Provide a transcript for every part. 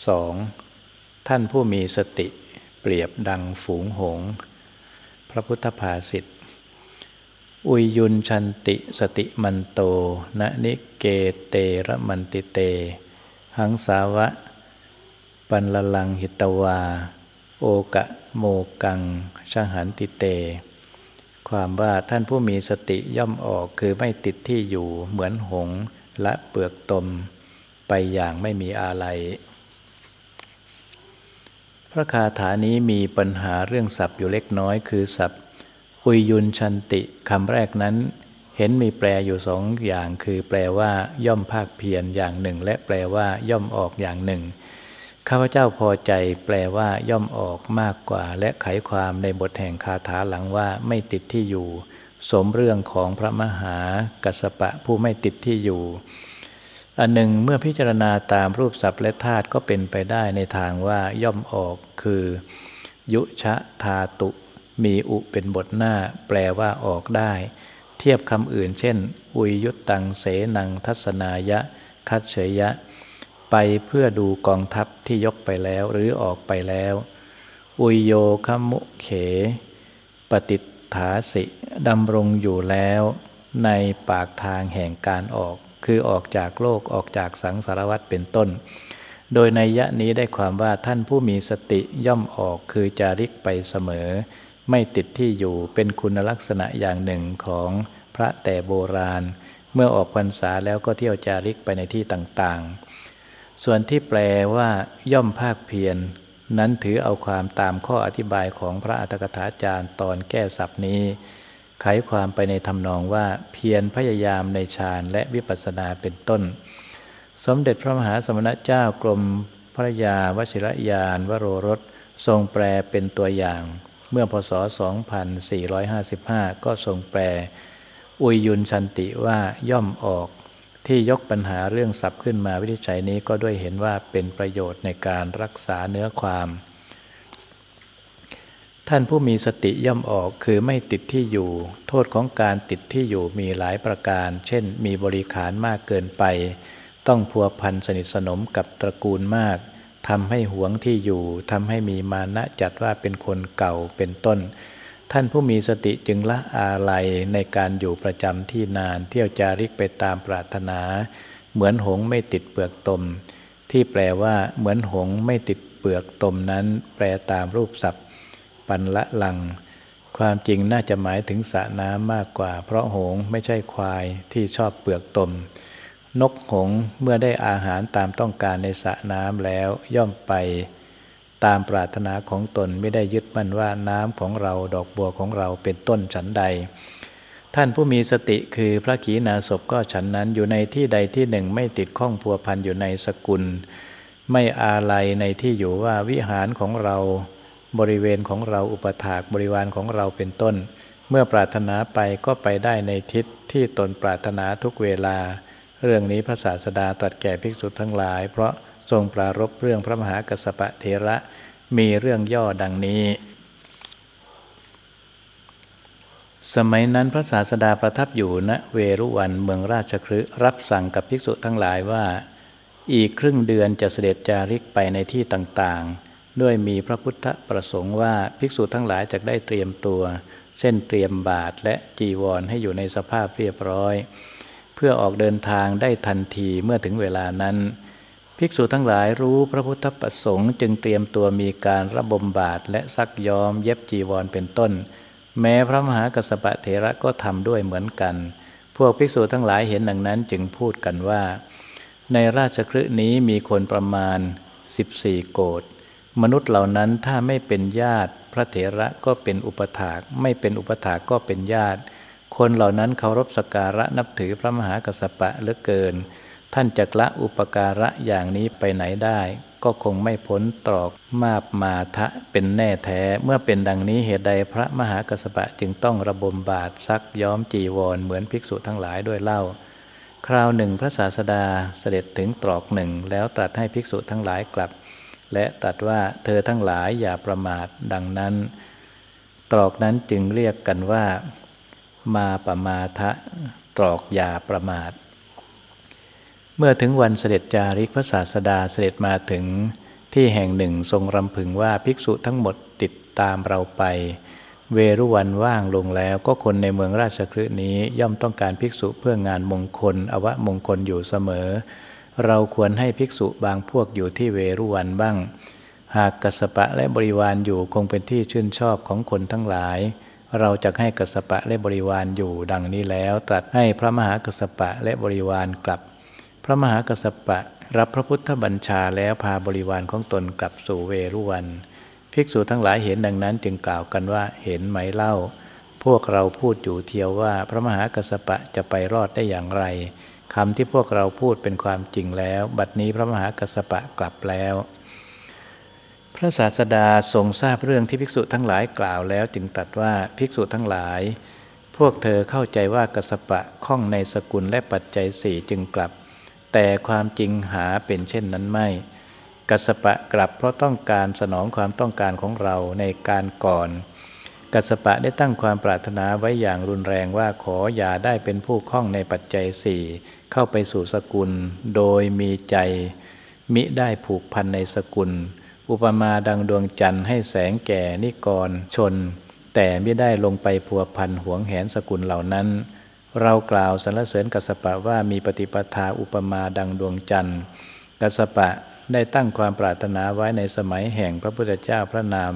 2. ท่านผู้มีสติเปรียบดังฝูงหง พระพุทธภาษิตอุยยุนชันติสติมันโตนะนิเกเตระมันติเต หังสาวะ ปันลลังหิตวา โอกะโมกังชหันติเต ความว่าท่านผู้มีสติย่อมออกคือไม่ติดที่อยู่เหมือนหงและเปลือกตม ไปอย่างไม่มีอะไร พระคาถานี้มีปัญหาเรื่องศัพท์อยู่เล็กน้อย คือศัพท์อุยยุนชันติคำแรกนั้น เห็นมีแปลอยู่สองอย่าง คือแปลว่า ย่อมภาคเพียรอย่างหนึ่ง และแปลว่า ย่อมออกอย่างหนึ่งข้าพเจ้าพอใจแปลว่า ย่อมออกมากกว่า และไขความในบทแห่งคาถาหลังว่าไม่ติดที่อยู่ สมเรื่องของพระมหากัสปะผู้ไม่ติดที่อยู่ อันหนึ่งเมื่อพิจารณาตามรูปศัพ์และธาตุก็เป็นไปได้ในทางว่าย่อมออกคือ ยุชะธาตุ มีอุเป็นบทหน้า แปลว่าออกได้ เทียบคำอื่น เช่น อุยยุตตังเสนังทัศนายะ คัดเฉยยะ ไปเพื่อดูกองทัพที่ยกไปแล้วหรือออกไปแล้ว อุยโยคมุเข ปฏิฐาสิดำรงอยู่แล้ว ในปากทางแห่งการออก คือออกจากโลกออกจากสังสารวัฏเป็นต้น โดยในยะนี้ได้ความว่าท่านผู้มีสติย่อมออกคือจาริกไปเสมอ ไม่ติดที่อยู่เป็นคุณลักษณะอย่างหนึ่งของพระแต่โบราณ เมื่อออกพรรษาแล้วก็เที่ยวจาริกไปในที่ต่างๆ ส่วนที่แปลว่า ย่อมภาคเพียรนนั้นถือเอาความตามข้ออธิบายของพระอัตถกถาจารย์ตอนแก้ศัพท์นี้ ไขความไปในทำนองว่าเพียรพยายามในฌานและวิปัสสนาเป็นต้น สมเด็จพระมหาสมณเจ้ากรมพระยาวชิรยานวโรรสทรงแปลเป็นตัวอย่าง เมื่อพศ 2455 ก็ทรงแปล อุยยุนชันติว่าย่อมออกที่ยกปัญหาเรื่องศัพท์ขึ้นมาวิจัยนี้ก็ด้วยเห็นว่าเป็นประโยชน์ในการรักษาเนื้อความ ท่านผู้มีสติย่อมออกคือไม่ติดที่อยู่ โทษของการติดที่อยู่มีหลายประการ เช่น มีบริขารมากเกินไป ต้องพัวพันสนิทสนมกับตระกูลมากทำให้หวงที่อยู่ทำให้มีมานะจัดว่าเป็นคนเก่าเป็นต้น ท่านผู้มีสติจึงละอาลัยในการอยู่ประจำที่นาน เที่ยวจาริกไปตามปรารถนา เหมือนหงไม่ติดเปลือกตม ที่แปลว่าเหมือนหงไม่ติดเปลือกตมนั้น แปลตามรูปศัพท์ ปันละลัง ความจริงน่าจะหมายถึงสระน้ำมากกว่า เพราะหงไม่ใช่ควายที่ชอบเปลือกตม นกหงเมื่อได้อาหารตามต้องการในสระน้ำแล้วย่อมไปตามปรารถนาของตนไม่ได้ยึดมั่นว่าน้ำของเราดอกบัวของเราเป็นต้นฉันใด ท่านผู้มีสติคือพระขีณาสพก็ฉันนั้นอยู่ในที่ใดที่หนึ่งไม่ติดข้องพัวพันอยู่ในสกุล ไม่อาลัยในที่อยู่ว่าวิหารของเรา บริเวณของเราอุปถากบริวารของเราเป็นต้น เมื่อปรารถนาไปก็ไปได้ในทิศที่ตนปรารถนาทุกเวลา เรื่องนี้พระศาสดาตรัสแก่ภิกษุทั้งหลาย เพราะทรงปรารบเรื่องพระมหากัสปะเทระมีเรื่องย่อดังนี้ สมัยนั้นพระศาสดาประทับอยู่ณเวรุวันเมืองราชคฤห์รับสั่งกับภิกษุทั้งหลายว่า อีกครึ่งเดือนจะเสด็จจาริกไปในที่ต่างๆ ด้วยมีพระพุทธประสงค์ว่าภิกษุทั้งหลายจะได้เตรียมตัวเส้นเตรียมบาทและจีวรให้อยู่ในสภาพเรียบร้อย เพื่อออกเดินทางได้ทันทีเมื่อถึงเวลานั้น ภิกษุทั้งหลายรู้พระพุทธประสงค์ จึงเตรียมตัวมีการระบมบาทและซักย้อมเย็บจีวรเป็นต้น แม้พระมหากัสปะเถระก็ทำด้วยเหมือนกัน พวกภิกษุทั้งหลายเห็นดังนั้นจึงพูดกันว่า ในราชคฤห์นี้มีคนประมาณ 14 โกด มนุษย์เหล่านั้นถ้าไม่เป็นญาติ พระเถระก็เป็นอุปถาก ไม่เป็นอุปถากก็เป็นญาติ คนเหล่านั้นเคารพสการะนับถือพระมหากัสปะเหลือเกิน ท่านจะละอุปการะอย่างนี้ไปไหนได้ ก็คงไม่พ้นตรอกมาบมาทะเป็นแน่แท้เมื่อเป็นดังนี้เหตุใดพระมหากัสปะจึงต้องระบมบาทซักย้อมจีวรเหมือนภิกษุทั้งหลายด้วยเล่าคราวหนึ่งพระศาสดาเสด็จถึงตรอกหนึ่งแล้วตรัสให้ภิกษุทั้งหลายกลับ และตัดว่าเธอทั้งหลายอย่าประมาทดังนั้น ตรอกนั้นจึงเรียกกันว่า มาประมาทะตรอกอย่าประมาท เมื่อถึงวันเสด็จจาริกพระศาสดาเสด็จมาถึงที่แห่งหนึ่งทรงรำพึงว่าภิกษุทั้งหมดติดตามเราไป เวรุวันว่างลงแล้วก็คนในเมืองราชคฤห์นี้ย่อมต้องการภิกษุเพื่องานมงคลอวมงคลอยู่เสมอ เราควรให้ภิกษุบางพวกอยู่ที่เวรุวันบ้าง หากกัสปะและบริวารอยู่คงเป็นที่ชื่นชอบของคนทั้งหลาย เราจะให้กัสปะและบริวารอยู่ดังนี้แล้ว ตรัสให้พระมหากัสปะและบริวารกลับ พระมหากัสปะรับพระพุทธบัญชาแล้วพาบริวารของตนกลับสู่เวรุวัน ภิกษุทั้งหลายเห็นดังนั้นจึงกล่าวกันว่าเห็นไหมเล่า พวกเราพูดอยู่เทียวว่าพระมหากัสปะจะไปรอดได้อย่างไร คำที่พวกเราพูดเป็นความจริงแล้ว บัดนี้พระมหากัสปะกลับแล้ว พระศาสดาทรงทราบเรื่องที่ภิกษุทั้งหลายกล่าวแล้วจึงตรัสว่าภิกษุทั้งหลาย พวกเธอเข้าใจว่ากัสปะข้องในสกุลและปัจจัยสี่จึงกลับ แต่ความจริงหาเป็นเช่นนั้นไม่กัสปะกลับเพราะต้องการสนองความต้องการของเราในการก่อน กัสปะได้ตั้งความปรารถนาไว้อย่างรุนแรงว่าขออย่าได้เป็นผู้ข้องในปัจจัยสี่เข้าไปสู่สกุล โดยมีใจ มิได้ผูกพันในสกุล อุปมาดังดวงจันทร์ให้แสงแก่นิกรชน แต่ไม่ได้ลงไปพัวพันหวงแหนสกุลเหล่านั้น เรากล่าวสรรเสริญกัสปะว่ามีปฏิปทาอุปมาดังดวงจันทร์กัสปะได้ตั้งความปรารถนาไว้ในสมัยแห่งพระพุทธเจ้าพระนาม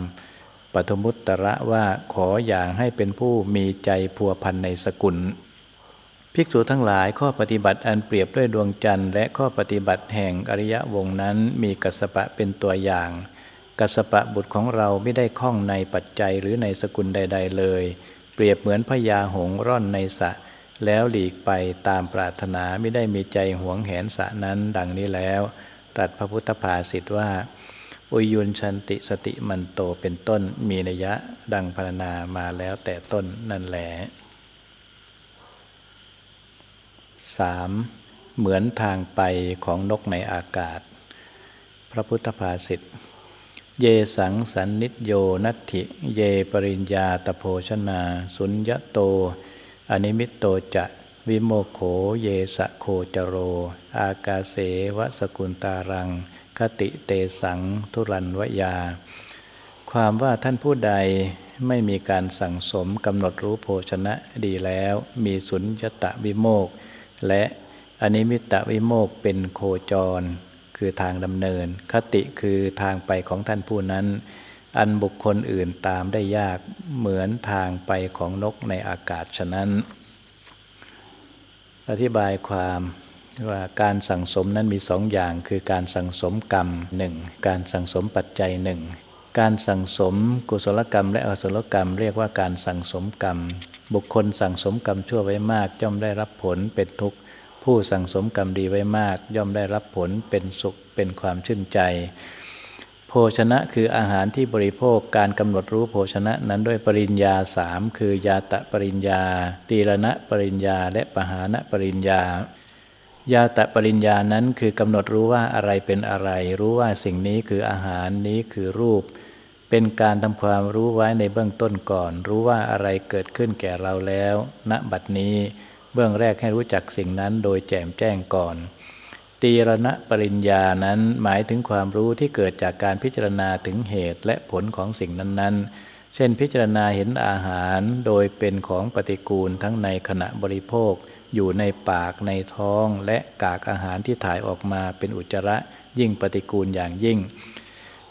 ปฐมุตตระว่าขออย่างให้เป็นผู้มีใจพัวพันในสกุล ภิกษุทั้งหลายข้อปฏิบัติอันเปรียบด้วยดวงจันทร์และข้อปฏิบัติแห่งอริยวงนั้นมีกัสปะเป็นตัวอย่างกัสปะบุตรของเราไม่ได้ข้องในปัจจัยหรือในสกุลใด ๆ เลย เปรียบเหมือนพญาหงร่อนในสะ แล้วหลีกไปตามปรารถนาไม่ได้มีใจหวงแหนสะนั้นดังนี้แล้วตรัสพระพุทธภาษิตว่า อุยุนชันติสติมันโตเป็นต้นมีนัยยะดังพรรณนามาแล้วแต่ต้นนั่นแหละ 3. เหมือนทางไปของนกในอากาศ พระพุทธภาษิตเยสังสันนิจโยนัตถิ เยปริญญาตโภชนา สุญญโต อนิมิตโตจะวิโมกโข เยสัง โคจโร อากาเสวสกุนตานัง คติเตสังทุรันวยา ความว่าท่านผู้ใดไม่มีการสั่งสมกำหนดรู้โภชนะดีแล้ว มีสุญญตะวิโมก และอนิมิตะวิโมกเป็นโคจร คือทางดำเนิน คติคือทางไปของท่านผู้นั้น อันบุคคลอื่นตามได้ยากเหมือนทางไปของนกในอากาศฉะนั้น อธิบายความ ว่าการสั่งสมนั้นมีสองอย่าง คือการสั่งสมกรรมหนึ่งการสั่งสมปัจจัยหนึ่งการสั่งสมกุศลกรรมและอกุศลกรรม เรียกว่าการสั่งสมกรรม บุคคลสั่งสมกรรมชั่วไว้มากย่อมได้รับผลเป็นทุกข์ผู้สั่งสมกรรมดีไว้มาก ย่อมได้รับผลเป็นสุขเป็นความชื่นใจ โภชนะคืออาหารที่บริโภคการกำหนดรู้โภชนะนั้นด้วยปริญญาสามคือยาตะปริญญา ตีรณะปริญญาและปหานะปริญญา ยาตะปริญญานั้นคือกำหนดรู้ว่าอะไรเป็นอะไร รู้ว่าสิ่งนี้คืออาหารนี้คือรูป เป็นการทำความรู้ไว้ในเบื้องต้นก่อน รู้ว่าอะไรเกิดขึ้นแก่เราแล้ว ณบัดนี้เบื้องแรกให้รู้จักสิ่งนั้นโดยแจมแจ้งก่อนตีรณะปริญญานั้นหมายถึงความรู้ที่เกิดจากการพิจารณาถึงเหตุและผลของสิ่งนั้นๆ เช่นพิจารณาเห็นอาหารโดยเป็นของปฏิกูลทั้งในขณะบริโภค อยู่ในปากในท้อง และกากอาหารที่ถ่ายออกมาเป็นอุจจาระยิ่งปฏิกูลอย่างยิ่ง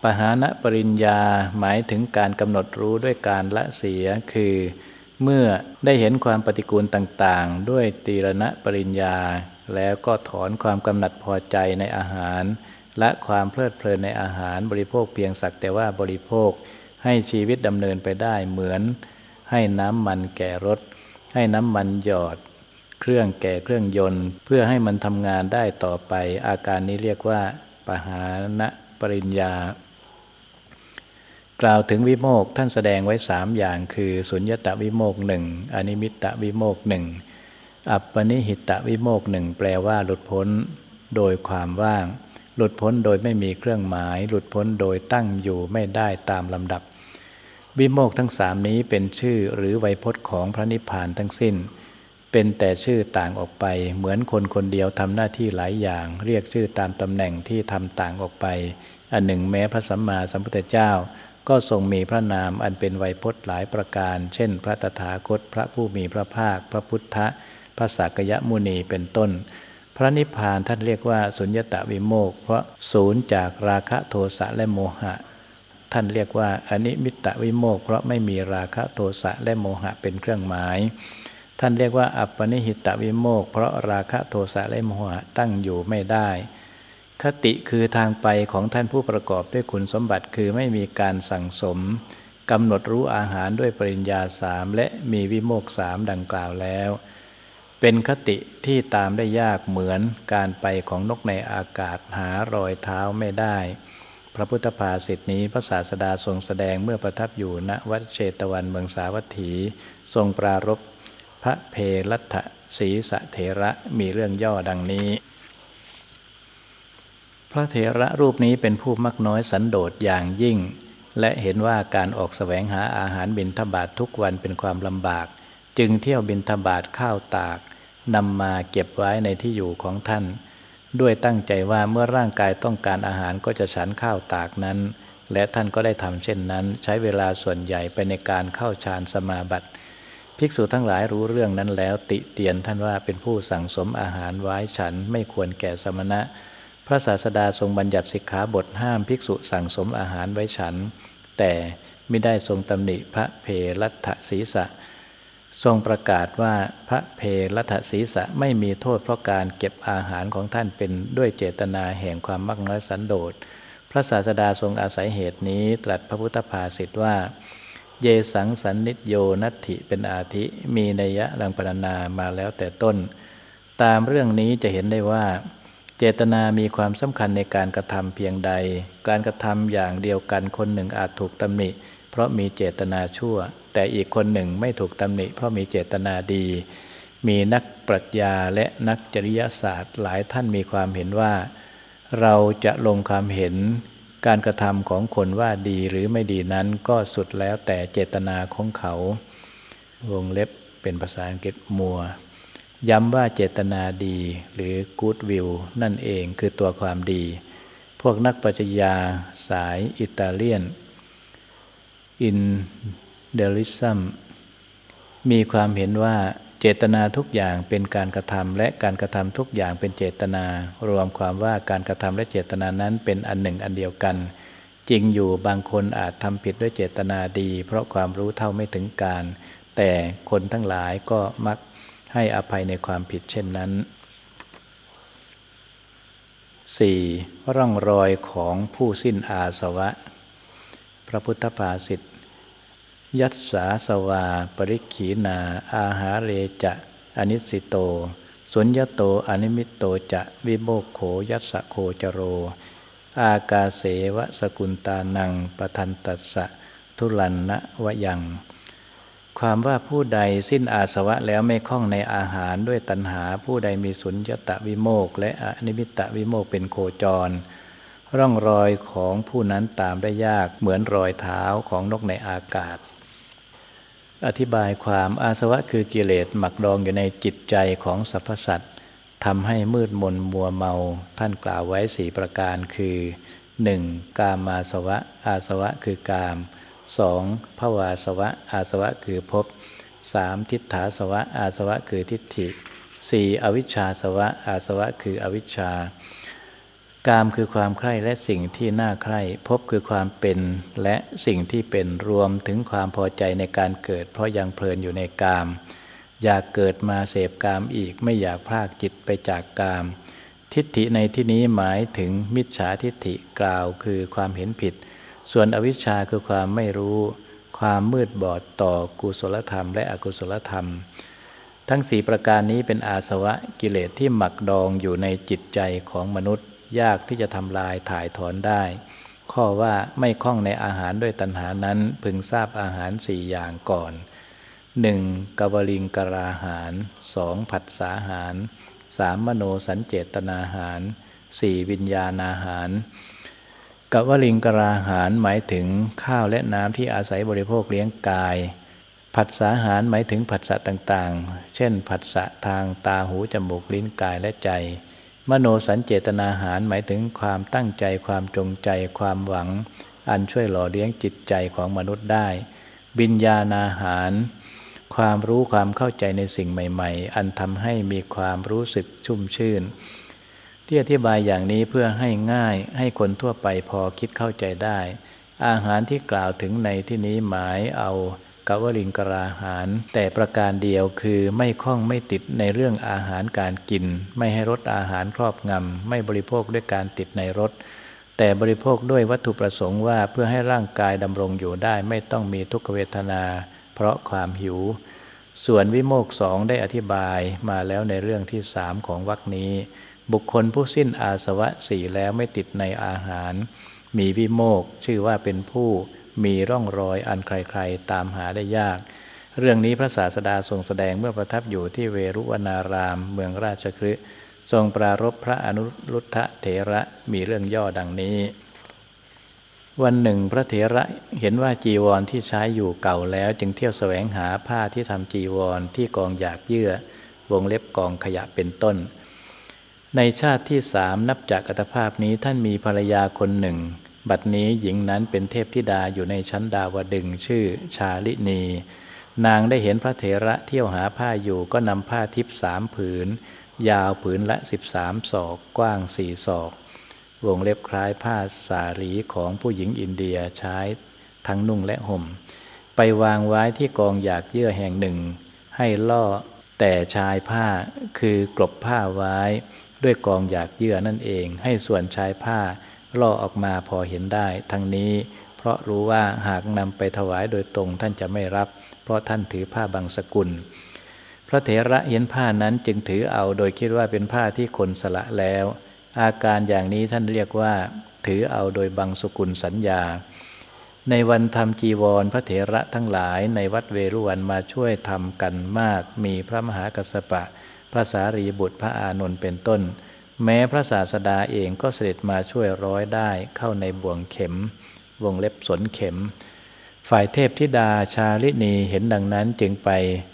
ปหานะปริญญาหมายถึงการกำหนดรู้ด้วยการละเสียคือ เมื่อได้เห็นความปฏิกูลต่างๆ ด้วยตีรณะปริญญา แล้วก็ถอนความกำหนัดพอใจในอาหาร และความเพลิดเพลินในอาหารบริโภคเพียงสักแต่ว่าบริโภค ให้ชีวิตดำเนินไปได้เหมือน ให้น้ำมันแก่รถ ให้น้ำมันหยอด เครื่องแก่เครื่องยนต์ เพื่อให้มันทำงานได้ต่อไป อาการนี้เรียกว่า ปหานะปริญญา กล่าวถึงวิโมกท่านแสดงไว้สามอย่างคือ สุญญตวิโมกหนึ่งอนิมิตตวิโมกหนึ่งอัปปนิหิตวิโมกหนึ่งแปลว่าหลุดพ้นโดยความว่าง หลุดพ้นโดยไม่มีเครื่องหมาย หลุดพ้นโดยตั้งอยู่ไม่ได้ตามลำดับ วิโมกทั้งสามนี้เป็นชื่อหรือไวยพจน์ของพระนิพพานทั้งสิ้น เป็นแต่ชื่อต่างออกไป เหมือนคนคนเดียวทำหน้าที่หลายอย่าง เรียกชื่อตามตำแหน่งที่ทำต่างออกไป อันหนึ่งแม้พระสัมมาสัมพุทธเจ้า ก็ทรงมีพระนามอันเป็นไวยพจน์หลายประการ เช่น พระตถาคต พระผู้มีพระภาค พระพุทธพระสักยมุนีเป็นต้น พระนิพพานท่านเรียกว่าสุญญตวิโมกเพราะศูนย์จากราคะโทสะและโมหะ ท่านเรียกว่าอนิมิตวิโมกเพราะไม่มีราคะโทสะและโมหะเป็นเครื่องหมาย ท่านเรียกว่า อัปปนิหิตวิโมก เพราะราคะโทสะและโมหะตั้งอยู่ไม่ได้ คติคือทางไปของท่านผู้ประกอบด้วยคุณสมบัติคือไม่มีการสั่งสมกำหนดรู้อาหารด้วยปริญญาสามและมีวิโมกสามดังกล่าวแล้ว เป็นคติที่ตามได้ยากเหมือนการไปของนกในอากาศหารอยเท้าไม่ได้ พระพุทธภาษิตนี้พระศาสดาทรงแสดงเมื่อประทับอยู่ณวัดเชตวันเมืองสาวัตถี ทรงปรารบ พระเพรัตศีสะเถระมีเรื่องย่อดังนี้ พระเถระรูปนี้เป็นผู้มักน้อยสันโดษอย่างยิ่ง และเห็นว่าการออกแสวงหาอาหารบินทบาททุกวันเป็นความลำบาก จึงเที่ยวบินทบาทข้าวตากนำมาเก็บไว้ในที่อยู่ของท่าน ด้วยตั้งใจว่าเมื่อร่างกายต้องการอาหารก็จะฉันข้าวตากนั้น และท่านก็ได้ทำเช่นนั้น ใช้เวลาส่วนใหญ่ไปในการเข้าฌานสมาบัติ ภิกษุทั้งหลายรู้เรื่องนั้นแล้วติเตียนท่านว่าเป็นผู้สั่งสมอาหารไว้ฉันไม่ควรแก่สมณะ พระศาสดาทรงบัญญัติสิกขาบทห้ามภิกษุสั่งสมอาหารไว้ฉัน แต่ไม่ได้ทรงตำหนิพระเพรัตศีสะ ทรงประกาศว่าพระเพรัตศีสะไม่มีโทษเพราะการเก็บอาหารของท่านเป็นด้วยเจตนาแห่งความมักน้อยสันโดษพระศาสดาทรงอาศัยเหตุนี้ตรัสพระพุทธภาษิตว่า เยสังสันนิโยนัตถิเป็นอาทิมีนัยะดังปรณนามาแล้วแต่ต้น ตามเรื่องนี้จะเห็นได้ว่า เจตนามีความสำคัญในการกระทำเพียงใด การกระทำอย่างเดียวกันคนหนึ่งอาจถูกตำหนิ เพราะมีเจตนาชั่ว แต่อีกคนหนึ่งไม่ถูกตำหนิ เพราะมีเจตนาดี มีนักปรัชญาและนักจริยศาสตร์หลายท่านมีความเห็นว่า เราจะลงความเห็น การกระทำของคนว่าดีหรือไม่ดีนั้นก็สุดแล้วแต่เจตนาของเขา วงเล็บเป็นภาษาอังกฤษมัว ย้ำว่าเจตนาดีหรือ good will นั่นเองคือตัวความดี พวกนักปรัชญาสายอิตาเลียนอินเดลิซัมมีความเห็นว่า จตนาทุกอย่างเป็นการกระทำและการกระทำทุกอย่างเป็นเจตนา รวมความว่าการกระทำและเจตนานั้นเป็นอันหนึ่งอันเดียวกัน จริงอยู่บางคนอาจทำผิดด้วยเจตนาดี เพราะความรู้เท่าไม่ถึงการ แต่คนทั้งหลายก็มักให้อภัยในความผิดเช่นนั้น 4. ร่องรอยของผู้สิ้นอาสวะ พระพุทธภาษิต ยัสสาสวา ปริกขีณา อาหาเรจะ อนิสสิโต สุญญโต อนิมิตโตจะวิโมกโขยัสสะโคจโร อากาเสวะสกุนตานังปทันตัสสะทุลันนะวยัง ความว่าผู้ใดสิ้นอาสวะแล้วไม่คล้องในอาหารด้วยตัณหาผู้ใดมีสุญญตวิโมกและอนิมิตวิโมกเป็นโคจรร่องรอยของผู้นั้นตามได้ยากเหมือนรอยเท้าของนกในอากาศ อธิบายความอาสวะคือกิเลสหมักดองอยู่ในจิตใจของสรรพสัตว์ทำให้มืดมนมัวเมา ท่านกล่าวไว้สี่ประการคือ 1. กามาสวะ อาสวะคือกาม 2. ภวาสวะ อาสวะคือภพ 3. ทิฏฐาสวะ อาสวะคือทิฏฐิ 4. อวิชชาสวะ อาสวะคืออวิชชา กามคือความใคร่และสิ่งที่น่าใคร่พบคือความเป็นและสิ่งที่เป็นรวมถึงความพอใจในการเกิด เพราะยังเพลินอยู่ในกาม อยากเกิดมาเสพกามอีกไม่อยากพากจิตไปจากกาม ทิฏฐิในที่นี้หมายถึงมิจฉาทิฏฐิกล่าวคือความเห็นผิด ส่วนอวิชชาคือความไม่รู้ ความมืดบอดต่อกุศลธรรม และอกุศลธรรมทั้งสี่ประการนี้เป็นอาสวะกิเลสที่หมักดองอยู่ในจิตใจของมนุษย์ ยากที่จะทำลายถ่ายถอนได้ ข้อว่าไม่คล้องในอาหารด้วยตัณหานั้นพึงทราบอาหารสี่อย่างก่อน 1. กวลิงกราหาร 2. ผัสสาหาร 3. มโนสัญเจตนาหาร 4. วิญญาณอาหารกวลิงกราหารหมายถึงข้าวและน้ำที่อาศัยบริโภคเลี้ยงกาย ผัสสะหารหมายถึงผัสสะต่างๆ เช่น ผัสสะทางตาหูจมูกลิ้นกายและใจ มโนสัญเจตนาหารหมายถึงความตั้งใจความจงใจ ความหวัง อันช่วยหล่อเลี้ยงจิตใจของมนุษย์ได้ บิญญาณอาหาร ความรู้ความเข้าใจในสิ่งใหม่ ๆ อันทำให้มีความรู้สึกชุ่มชื่น ที่อธิบายอย่างนี้เพื่อให้ง่ายให้คนทั่วไปพอคิดเข้าใจได้ อาหารที่กล่าวถึงในที่นี้หมายเอา กวลิงกราหาร แต่ประการเดียวคือไม่คล้องไม่ติดในเรื่องอาหารการกิน ไม่ให้รสอาหารครอบงำไม่บริโภคด้วยการติดในรสแต่บริโภคด้วยวัตถุประสงค์ว่าเพื่อให้ร่างกายดำรงอยู่ได้ไม่ต้องมีทุกขเวทนา เพราะความหิว ส่วนวิโมกสองได้อธิบายมาแล้วในเรื่องที่สามของวรรคนี้ บุคคลผู้สิ้นอาสวะสี่แล้วไม่ติดในอาหาร มีวิโมกชื่อว่าเป็นผู้ มีร่องรอยอันใครๆ ตามหาได้ยาก เรื่องนี้พระศาสดาทรงแสดงเมื่อประทับอยู่ที่เวรุวนาราม เมืองราชคฤห์ทรงปรารบพระอนุรุทธะเถระมีเรื่องย่อดังนี้ วันหนึ่งพระเถระเห็นว่าจีวรที่ใช้อยู่เก่าแล้ว จึงเที่ยวแสวงหาผ้าที่ทำจีวรที่กองหยากเยื่อ วงเล็บกองขยะเป็นต้นในชาติที่สามนับจากอัตภาพนี้ท่านมีภรรยาคนหนึ่ง บัดนี้หญิงนั้นเป็นเทพธิดาอยู่ในชั้นดาวดึงชื่อชาลินี นางได้เห็นพระเถระเที่ยวหาผ้าอยู่ก็นำผ้าทิพสามผืน ยาวผืนละสิบสามศอก กว้างสี่ศอก วงเล็บคล้ายผ้าสารีของผู้หญิงอินเดียใช้ทั้งนุ่งและห่ม ไปวางไว้ที่กองหยากเยื่อแห่งหนึ่ง ให้ล่อแต่ชายผ้าคือกลบผ้าไว้ ด้วยกองหยากเยื่อนั่นเอง ให้ส่วนชายผ้า ล่อออกมาพอเห็นได้ ทั้งนี้ เพราะรู้ว่าหากนำไปถวายโดยตรงท่านจะไม่รับ เพราะท่านถือผ้าบางสกุล พระเถระเห็นผ้านั้นจึงถือเอาโดยคิดว่าเป็นผ้าที่คนสละแล้ว อาการอย่างนี้ท่านเรียกว่า ถือเอาโดยบางสกุลสัญญา ในวันทำจีวรพระเถระทั้งหลายในวัดเวรุวันมาช่วยทำกันมาก มีพระมหากัสสปะพระสารีบุตรพระอานนท์เป็นต้น แม้พระศาสดาเองก็เสด็จมาช่วยร้อยได้เข้าในบ่วงเข็ม วงเล็บสนเข็ม ฝ่ายเทพธิดาชาลินีเห็นดังนั้นจึงไป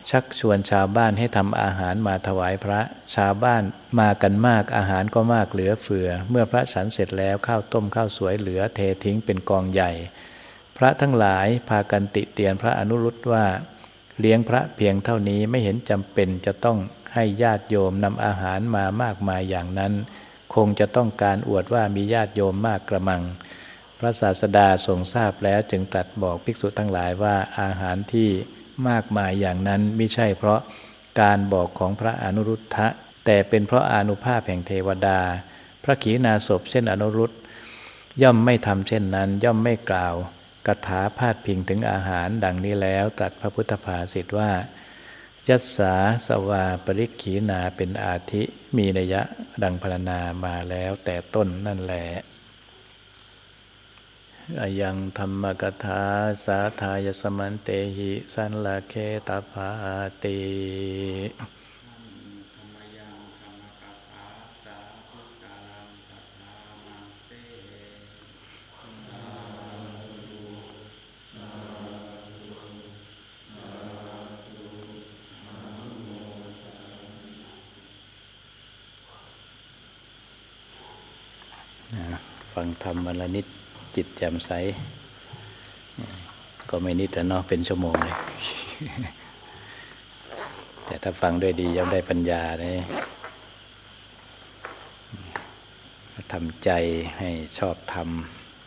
ชักชวนชาวบ้านให้ทำอาหารมาถวายพระ ชาวบ้านมากันมากอาหารก็มากเหลือเฟือ เมื่อพระฉันเสร็จแล้วข้าวต้มข้าวสวยเหลือเททิ้งเป็นกองใหญ่ พระทั้งหลายพากันติเตียนพระอนุรุตว่า เลี้ยงพระเพียงเท่านี้ไม่เห็นจำเป็นจะต้อง ให้ญาติโยมนำอาหารมามากมายอย่างนั้น คงจะต้องการอวดว่ามีญาติโยมมากกระมัง พระศาสดาทรงทราบแล้วจึงตรัสบอกภิกษุทั้งหลายว่าอาหารที่มากมายอย่างนั้นไม่ใช่เพราะการบอกของพระอนุรุทธะ แต่เป็นเพราะอนุภาพแห่งเทวดา พระขีณาสพเช่นอนุรุตย่อมไม่ทำเช่นนั้น ย่อมไม่กล่าวกถาพาดพิงถึงอาหารดังนี้แล้วตรัสพระพุทธภาษิตว่า ยัสสาสวาปริขีนาเป็นอาทิมีนัยะดังพรรณนามาแล้วแต่ต้นนั่นแหละอยังธรรมกถาสาทายสมันเตหิ สันลาเคตาภาติ ฟังธรรมวันละนิดจิตแจ่มใส ก็ไม่นิดแต่นอกเป็นชั่วโมงเลยแต่ถ้าฟังด้วยดีย่อมได้ปัญญาเนี่ยทำใจให้ชอบท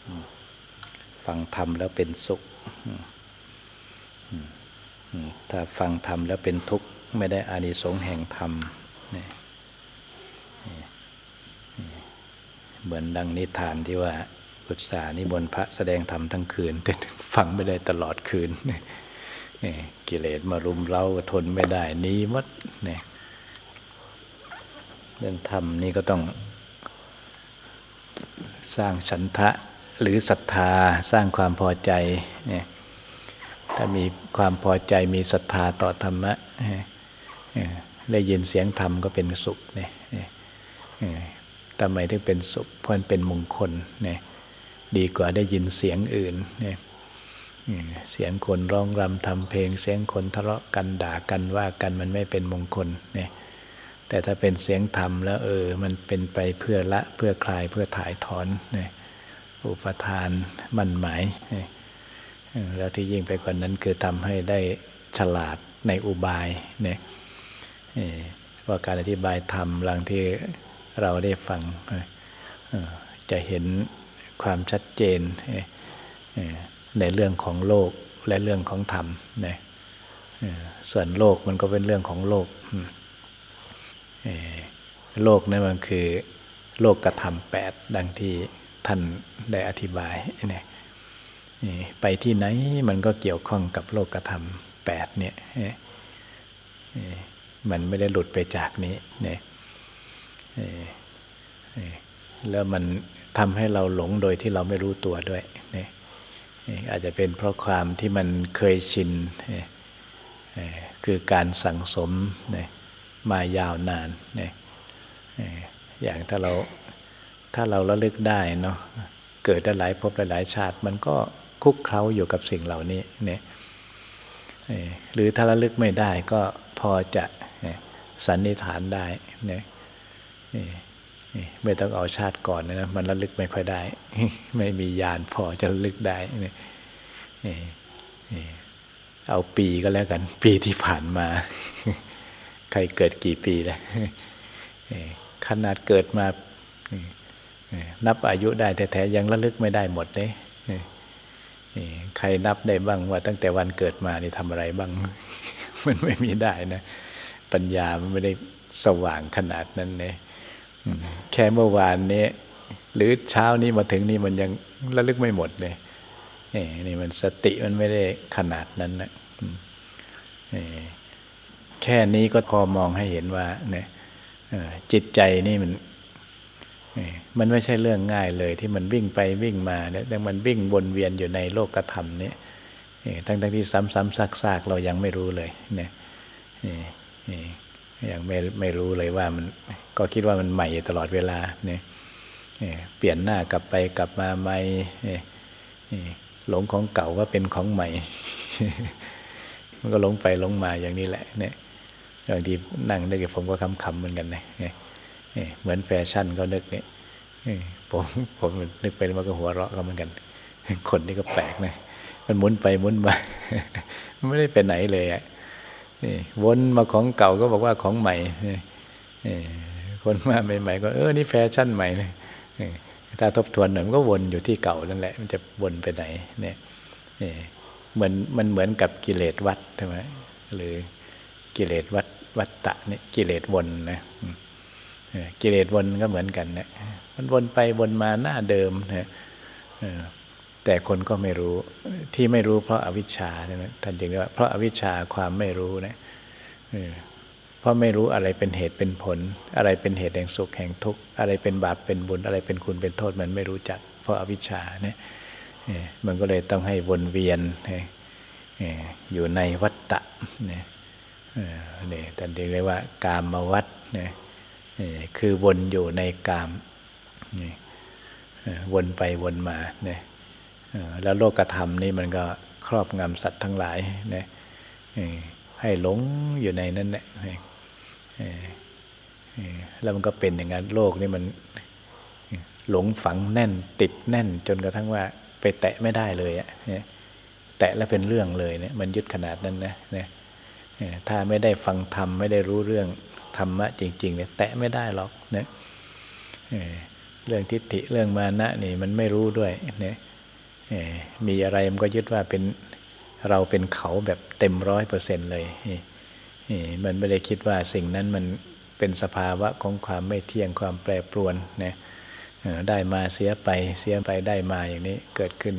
ำฟังธรรมแล้วเป็นสุข ถ้าฟังธรรมแล้วเป็นทุกข์ ไม่ได้อานิสงส์แห่งธรรมเนี่ย เหมือนดังนิทานที่ว่าอุตสานิบนพระแสดงธรรมทั้งคืนแต่ฟังไม่ได้ตลอดคืนกิเลสมารุมเราทนไม่ได้นี้มัดเนี่ยเรื่องธรรมนี่ก็ต้อง สร้างฉันทะหรือศรัทธาสร้างความพอใจเนี่ยถ้ามีความพอใจมีศรัทธาต่อธรรมะได้ยินเสียงธรรมก็เป็นสุขเนี่ย ทำไมถึงเป็นสุข เพราะมันเป็นมงคลเนี่ยดีกว่าได้ยินเสียงอื่นเนี่ยเสียงคนร้องรำทำเพลง เสียงคนทะเลาะกันด่ากันว่ากันมันไม่เป็นมงคลเนี่ยแต่ถ้าเป็นเสียงธรรมแล้วเออ มันเป็นไปเพื่อละเพื่อคลายเพื่อถ่ายถอนเนี่ยอุปทานมั่นหมายแล้วที่ยิ่งไปกว่านั้นคือทำให้ได้ฉลาดในอุบายเนี่ยว่าการอธิบายธรรมหลังที่ เราได้ฟังจะเห็นความชัดเจนในเรื่องของโลกและเรื่องของธรรมนะส่วนโลกมันก็เป็นเรื่องของโลก โลกนั่นมันคือโลกกระทำแปดดังที่ท่านได้อธิบายนี่ยไปที่ไหนมันก็เกี่ยวข้องกับโลกกระทำแปดเนี่ยมันไม่ได้หลุดไปจากนี้เนี่ย แล้วมันทำให้เราหลงโดยที่เราไม่รู้ตัวด้วยนี่อาจจะเป็นเพราะความที่มันเคยชิน คือการสั่งสมมายาวนานอย่างถ้าเราถ้าเราระลึกได้เนาะเกิดได้หลายภพหลายชาติ มันก็คุกเคล้าอยู่กับสิ่งเหล่านี้เนี่ยหรือถ้าระลึกไม่ได้ก็พอจะสันนิษฐานได้เนี่ย ไม่ต้องเอาชาติก่อนนะมันระลึกไม่ค่อยได้ ไม่มียานพอจะระลึกได้เนี่ยเอาปีก็แล้วกัน ปีที่ผ่านมา ใครเกิดกี่ปีแล้วขนาดเกิดมานับอายุได้แต่แท้ยังระลึกไม่ได้หมดเลยใครนับได้บ้างว่าตั้งแต่วันเกิดมานี่ทำอะไรบ้าง มันไม่มีได้นะ ปัญญามันไม่ได้สว่างขนาดนั้นเลย แค่เมื่อวานนี้ หรือเช้านี้มาถึงนี่มันยังระลึกไม่หมดเลยนี่มันสติมันไม่ได้ขนาดนั้นนะแค่นี้ก็พอมองให้เห็นว่าเนี่ยจิตใจนี่มันมันไม่ใช่เรื่องง่ายเลยที่มันวิ่งไปวิ่งมาเนี่ยแต่มันวิ่งวนเวียนอยู่ในโลกธรรมนี้ทั้งทั้งที่ซ้ำๆซากๆเรายังไม่รู้เลยเนี่ย ยังไม่ไม่รู้เลยว่ามันก็คิดว่ามันใหม่ตลอดเวลาเนี่ยเปลี่ยนหน้ากลับไปกลับมาใหม่หลงของเก่าก็เป็นของใหม่ มันก็หลงไปหลงมาอย่างนี้แหละเนี่ยบางทีนั่งนึกผมก็ขำๆเหมือนกันนะเหมือนแฟชั่นก็นึกเนี่ยผมผมนึกไปมันก็หัวเราะก็เหมือนกัน คนนี้ก็แปลกนะมันหมุนไปหมุนมา ไม่ได้ไปไหนเลยอะ นี่วนมาของเก่าก็บอกว่าของใหม่คนมาใหม่ๆก็เออนี่แฟชั่นใหม่เลยถ้าทบทวนหน่อยมันก็วนอยู่ที่เก่านั่นแหละ มันจะวนไปไหนเนี่ยเหมือนมันเหมือนกับกิเลสวัดใช่ไหมหรือกิเลสวัดวัตตะเนี่ยกิเลสวนนะกิเลสวนก็เหมือนกันนะมันวนไปวนมาหน้าเดิมนะ แต่คนก็ไม่รู้ที่ไม่รู้เพราะอาวิชชาใช่ไหมท่านจึงเรียกว่าเพราะอาวิชชาความไม่รู้นะเพราะไม่รู้อะไรเป็นเหตุเป็นผล อะไรเป็นเหตุแห่งสุขแห่งทุกข์อะไรเป็นบาปเป็นบุญอะไรเป็นคุณเป็นโทษมันไม่รู้จัก เพราะอาวิชชาเนี่ยมันก็เลยต้องให้วนเวียนอยู่ในวัฏฏะเนี่ยนี่ท่านเรียกว่ากามมวัฏเนี่ยคือวนอยู่ในกามวนไปวนมาเนี่ย แล้วโลกธรรมนี่มันก็ครอบงำสัตว์ทั้งหลายนี่ยให้หลงอยู่ในนั้นแหละแล้วมันก็เป็นอย่างนั้นโลกนี่มันหลงฝังแน่นติดแน่นจนกระทั่งว่าไปแตะไม่ได้เลยอะแตะแล้วเป็นเรื่องเลยเนี่ยมันยึดขนาดนั้นนะนี่ยถ้าไม่ได้ฟังธรรมไม่ได้รู้เรื่องธรรมะจริงๆเนี่ยแตะไม่ได้หรอกนี่ยเรื่องทิฏฐิเรื่องมานะนี่มันไม่รู้ด้วยเนี่ย มีอะไรมันก็ยึดว่าเป็นเราเป็นเขาแบบเต็มร้อยเปอร์เซ็นต์เลยมันไม่ได้คิดว่าสิ่งนั้นมันเป็นสภาวะของความไม่เที่ยงความแปรปรวนนะได้มาเสียไปเสียไปได้มาอย่างนี้เกิดขึ้น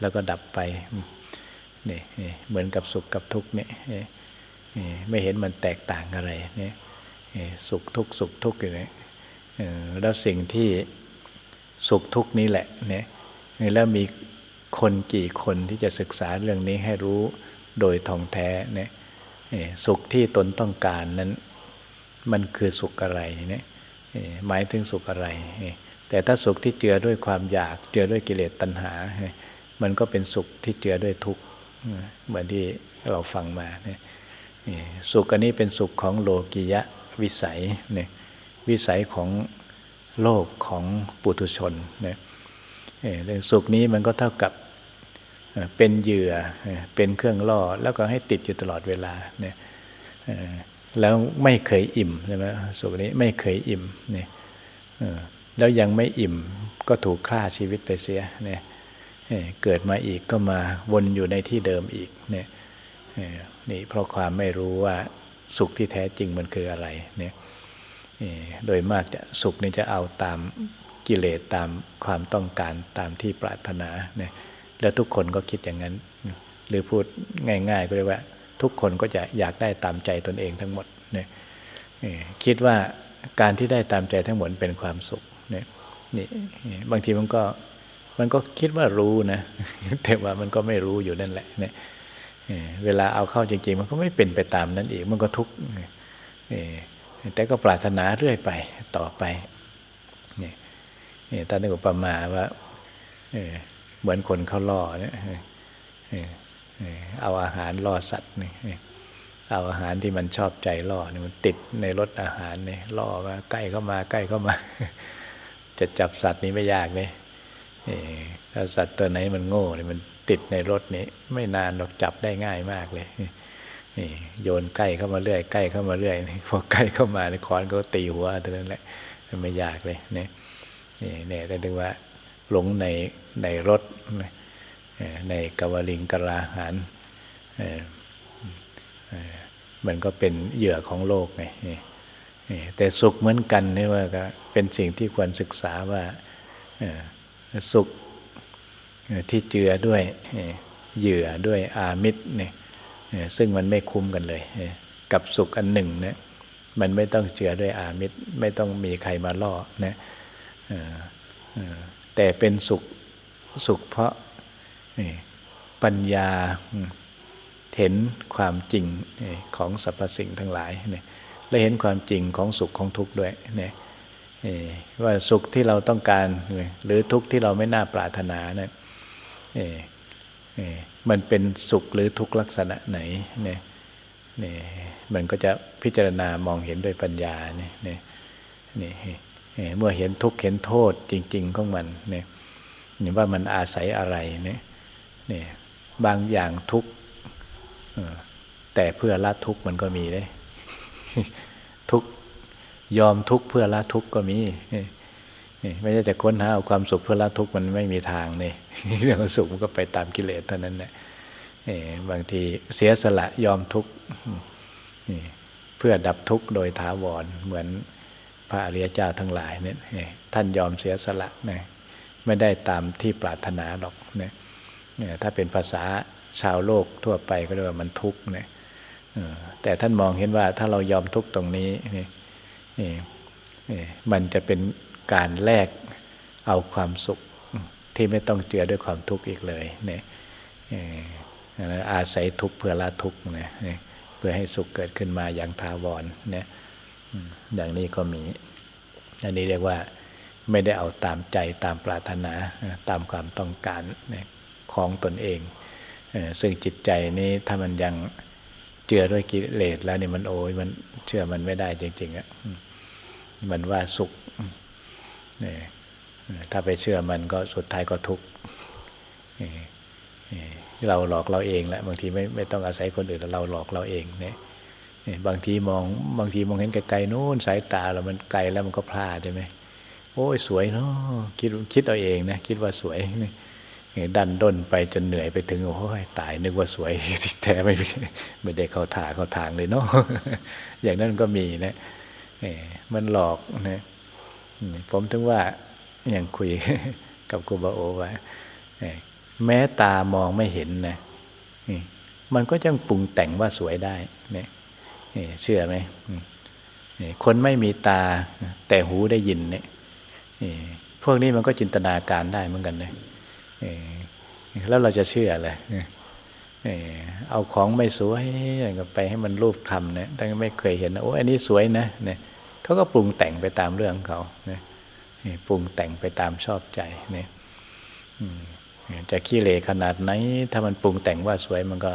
แล้วก็ดับไปนี่เหมือนกับสุขกับทุกข์เนี่ยไม่เห็นมันแตกต่างอะไรเนี่ยสุขทุกข์สุขทุกข์อยู่เนี่ยแล้วสิ่งที่สุขทุกข์นี้แหละเนี่ยแล้วมี คนกี่คนที่จะศึกษาเรื่องนี้ให้รู้โดยท่องแท้เนี่ยสุขที่ตนต้องการนั้น มันคือสุขอะไรเนี่ยหมายถึงสุขอะไร แต่ถ้าสุขที่เจือด้วยความอยากเจือด้วยกิเลสตัณหา มันก็เป็นสุขที่เจือด้วยทุกข์เหมือนที่เราฟังมาเนี่ยสุขอันนี้เป็นสุขของโลกิยะวิสัยเนี่ยวิสัยของโลกของปุถุชนเนี่ย สุขนี้มันก็เท่ากับเป็นเหยื่อเป็นเครื่องล่อ แล้วก็ให้ติดอยู่ตลอดเวลาเนี่ยแล้วไม่เคยอิ่มใช่ไหมสุขนี้ไม่เคยอิ่มเนี่ยแล้วยังไม่อิ่มก็ถูกฆ่าชีวิตไปเสียเนี่ยเกิดมาอีกก็มาวนอยู่ในที่เดิมอีกเนี่ยนี่เพราะความไม่รู้ว่าสุขที่แท้จริงมันคืออะไรเนี่ยโดยมากจะสุขนี่จะเอาตาม กิเลสตามความต้องการตามที่ปรารถนาเนี่ยแล้วทุกคนก็คิดอย่างนั้น หรือพูดง่าย ๆ ก็เรียกว่า ทุกคนก็จะอยากได้ตามใจตนเองทั้งหมดเนี่ยคิดว่าการที่ได้ตามใจทั้งหมดเป็นความสุขเนี่ยนี่บางทีมันก็มันก็คิดว่ารู้นะ แต่ว่ามันก็ไม่รู้อยู่นั่นแหละเนี่ยเวลาเอาเข้าจริงๆ มันก็ไม่เป็นไปตามนั้นอีก มันก็ทุกข์แต่ก็ปรารถนาเรื่อยไปต่อไป ตอนนี้อุปมาว่าเหมือนคนเขาล่อเนี่ยเอาอาหารล่อสัตว์นี่เอาอาหารที่มันชอบใจล่อเนี่ยมันติดในรถอาหารเนี่ยล่อมาใกล้เข้ามาใกล้เข้ามา จะจับสัตว์นี้ไม่ยากเลยถ้าสัตว์ตัวไหนมันโง่เนี่ยมันติดในรถนี้ไม่นานหรอกจับได้ง่ายมากเลยนี่โยนใกล้เข้ามาเรื่อยใกล้เข้ามาเรื่อยพอใกล้เข้ามาในคอนก็ตีหัวตัวนั้นแหละไม่ยากเลยเนี่ย นี่เนี่ยแต่ถึงว่าหลงในในรถในกวลิงกลาหารมันก็เป็นเหยื่อของโลกไงแต่สุขเหมือนกันนี่ว่าก็เป็นสิ่งที่ควรศึกษาว่าสุขที่เจือด้วยเหยื่อด้วยอามิตรเนี่ยซึ่งมันไม่คุ้มกันเลย กับสุขอันหนึ่งเนี่ยมันไม่ต้องเจือด้วยอามิตร ไม่ต้องมีใครมาล่อนะ แต่เป็นสุขสุขเพราะปัญญาเห็นความจริงของสรรพสิ่งทั้งหลายเนี่ยและเห็นความจริงของสุขของทุกข์ด้วยเนี่ยว่าสุขที่เราต้องการหรือทุกข์ที่เราไม่น่าปรารถนาเนี่ยมันเป็นสุขหรือทุกข์ลักษณะไหนเนี่ยนี่มันก็จะพิจารณามองเห็นด้วยปัญญาเนี่ยนี่นี่ เมื่อเห็นทุกข์เห็นโทษจริง ๆ ของมันเนี่ยว่ามันอาศัยอะไรเนี่ยนี่บางอย่างทุกข์แต่เพื่อละทุกข์มันก็มีได้ทุกยอมทุกข์เพื่อละทุกข์ก็มีไม่ใช่จะค้นหาเอาความสุขเพื่อละทุกข์มันไม่มีทางนี่เรื่องสุขมันก็ไปตามกิเลสเท่านั้นแหละบางทีเสียสละยอมทุกข์เพื่อดับทุกข์โดยถาวรเหมือน พระอริยเจ้าทั้งหลายเนี่ยท่านยอมเสียสละนะไม่ได้ตามที่ปรารถนาหรอกเนี่ยถ้าเป็นภาษาชาวโลกทั่วไปก็เรียกว่ามันทุกข์เนี่ยแต่ท่านมองเห็นว่าถ้าเรายอมทุกข์ตรงนี้นี่มันจะเป็นการแลกเอาความสุขที่ไม่ต้องเจือด้วยความทุกข์อีกเลยเนี่ยอาศัยทุกข์เพื่อละทุกข์เนี่ยเพื่อให้สุขเกิดขึ้นมาอย่างทาวรเนี่ย อย่างนี้ก็มี อันนี้เรียกว่าไม่ได้เอาตามใจตามปรารถนาตามความต้องการของตนเอง ซึ่งจิตใจนี้ถ้ามันยังเจือด้วยกิเลสแล้วนี่มันโอ้ยมันเชื่อมันไม่ได้จริงๆอะมันว่าสุขถ้าไปเชื่อมันก็สุดท้ายก็ทุกข์เราหลอกเราเองแหละบางทีไม่ไม่ต้องอาศัยคนอื่นเราหลอกเราเองเนี่ย บางทีมองบางทีมองเห็นไกลๆนู้นสายตาเรามันไกลแล้วมันก็พลาดใช่ไหมโอ้ยสวยเนาะคิดคิดเอาเองนะคิดว่าสวยดันด้นไปจนเหนื่อยไปถึงโอ้ยตายนึกว่าสวยแต่ไม่ไม่ได้เข้าทางเข้าทางเลยเนาะอย่างนั้นก็มีนะมันหลอกนะผมถึงว่าอย่างคุยกับครูบาโอว่าแม้ตามองไม่เห็นนะมันก็ยังปรุงแต่งว่าสวยได้เนี่เชื่อไหมคนไม่มีตาแต่หูได้ยินเนี่ยพวกนี้มันก็จินตนาการได้เหมือนกันเลยแล้วเราจะเชื่อเลยเอาของไม่สวยไปให้มันรูปคำเนี่ยตั้งไม่เคยเห็นโอ้อันนี้สวยนะเนี่ยเขาก็ปรุงแต่งไปตามเรื่องเขาเนี่ยปรุงแต่งไปตามชอบใจเนี่ยจะขี้เลขนาดไหน ถ้ามันปรุงแต่งว่าสวยมันก็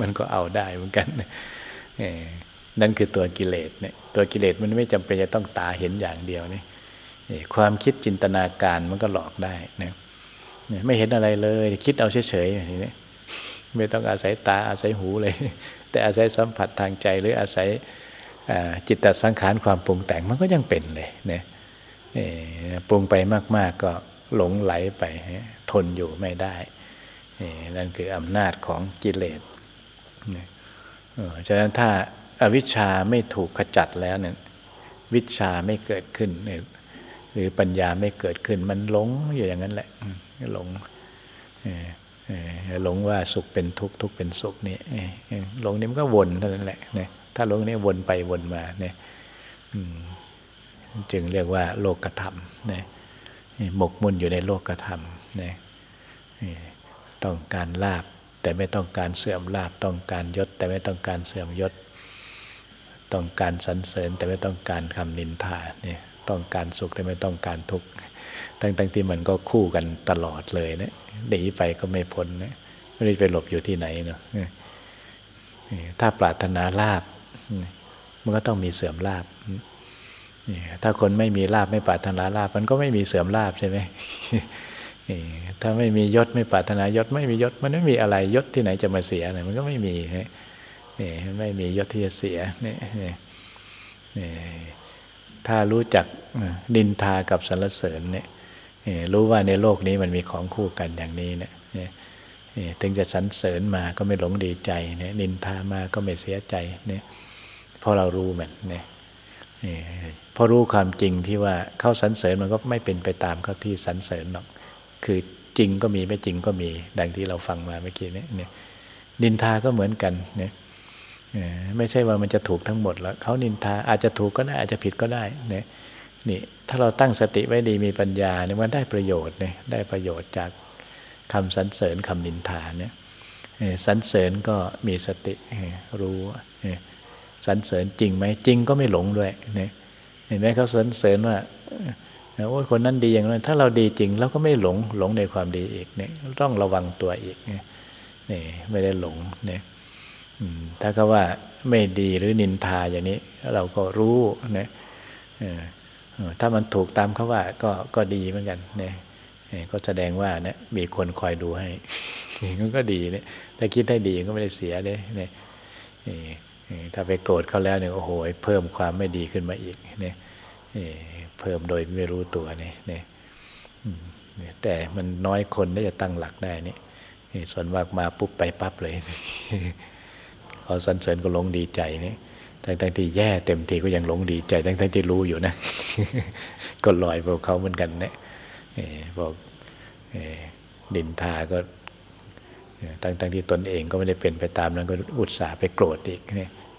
มันก็เอาได้เหมือนกัน นั่นคือตัวกิเลสเนี่ยตัวกิเลสมันไม่จำเป็นจะต้องตาเห็นอย่างเดียวนี่ความคิดจินตนาการมันก็หลอกได้นะไม่เห็นอะไรเลยคิดเอาเฉยๆอย่างนี้ไม่ต้องอาศัยตาอาศัยหูเลย แต่อาศัยสัมผัสทางใจหรืออาศัยจิตตสังขารความปรุงแต่งมันก็ยังเป็นเลยเนี่ยปรุงไปมาก ๆก็หลงไหลไปทนอยู่ไม่ได้นั่นคืออำนาจของกิเลส ฉะนั้นถ้าอาวิชชาไม่ถูกขจัดแล้วเนี่ยวิชาไม่เกิดขึ้น หรือปัญญาไม่เกิดขึ้น มันหลงอยู่อย่างนั้นแหละหลงหลงว่าสุขเป็นทุกข์ทุกข์เป็นสุขนี่หลงนี่มันก็วนเท่านั้นแหละนีถ้าหลงนี่วนไปวนมาเนี่ยจึงเรียกว่า โลกธรรมเนี่ยหมกมุ่นอยู่ในโลกธรรมเนี่ยต้องการลาบ แต่ไม่ต้องการเสื่อมลาบต้องการยศ แต่ไม่ต้องการเสื่อมยศ ต้องการสรรเสริญ แต่ไม่ต้องการคำนินทาเนี่ยต้องการสุขแต่ไม่ต้องการทุกข์ทั้งๆที่มันก็คู่กันตลอดเลยเนะหนีไปก็ไม่พ้นนะไม่ได้ไปหลบอยู่ที่ไหนเนาะถ้าปรารถนาลาบมันก็ต้องมีเสื่อมลาบถ้าคนไม่มีลาบไม่ปรารถนาลาบมันก็ไม่มีเสื่อมลาบใช่ไหม ถ้าไม่มียศไม่ปรารถนายศไม่มียศมันไม่มีอะไรยศที่ไหนจะมาเสียเนี่ยมันก็ไม่มีนี่ไม่มียศที่จะเสียนี่ถ้ารู้จักดินทากับสรรเสริญเนี่ยรู้ว่าในโลกนี้มันมีของคู่กันอย่างนี้เนี่ยถึงจะสรรเสริญมาก็ไม่หลงดีใจเนี่ยนินทามาก็ไม่เสียใจเนี่ยเพราะเรารู้มันเนี่ยพอรู้ความจริงที่ว่าเขาสรรเสริญมันก็ไม่เป็นไปตามเขาที่สรรเสริญหรอก คือจริงก็มีไม่จริงก็มี ดังที่เราฟังมาเมื่อกี้นี้เนี่ยนินทาก็เหมือนกันเนี่ยไม่ใช่ว่ามันจะถูกทั้งหมดแล้วเขานินทาอาจจะถูกก็ได้อาจจะผิดก็ได้เนี่ยนี่ถ้าเราตั้งสติไว้ดีมีปัญญาเนี่ยมันได้ประโยชน์เนี่ยได้ประโยชน์จากคำสรรเสริญคำนินทาเนี่ยสรรเสริญก็มีสติรู้สรรเสริญจริงไหมจริงก็ไม่หลงด้วยเนี่ยเห็นไหมเขาสรรเสริญว่า โอ้ยคนนั้นดีอย่างนั้นถ้าเราดีจริงเราก็ไม่หลงหลงในความดีอีกเนี่ยต้องระวังตัวอีกนี่ไม่ได้หลงเนี่ยถ้าก็ว่าไม่ดีหรือนินทาอย่างนี้ เราก็รู้เนี่ยถ้ามันถูกตามเขาว่าก็ก็ดีเหมือนกันเนี่ยก็แสดงว่าเนี่ยมีคนคอยดูให้มันก็ดีเนี่ยถ้าคิดให้ดีก็ไม่ได้เสียเลยเนี่ยถ้าไปโกรธเขาแล้วเนี่ยโอ้โหเพิ่มความไม่ดีขึ้นมาอีกเนี่ย เพิ่มโดยไม่รู้ตัวนี่นี่แต่มันน้อยคนที่จะตั้งหลักได้นี่ส่วนมากมาปุ๊บไปปั๊บเลยพอสันเสริญก็ลงดีใจนี่ทั้งๆที่แย่เต็มทีก็ยังหลงดีใจทั้งๆที่รู้อยู่นะ ก็ลอยพวกเขาเหมือนกันเนี่ยบอกดินทาก็ทั้งๆที่ตนเองก็ไม่ได้เป็นไปตามนั้นก็อุตส่าห์ไปโกรธอีก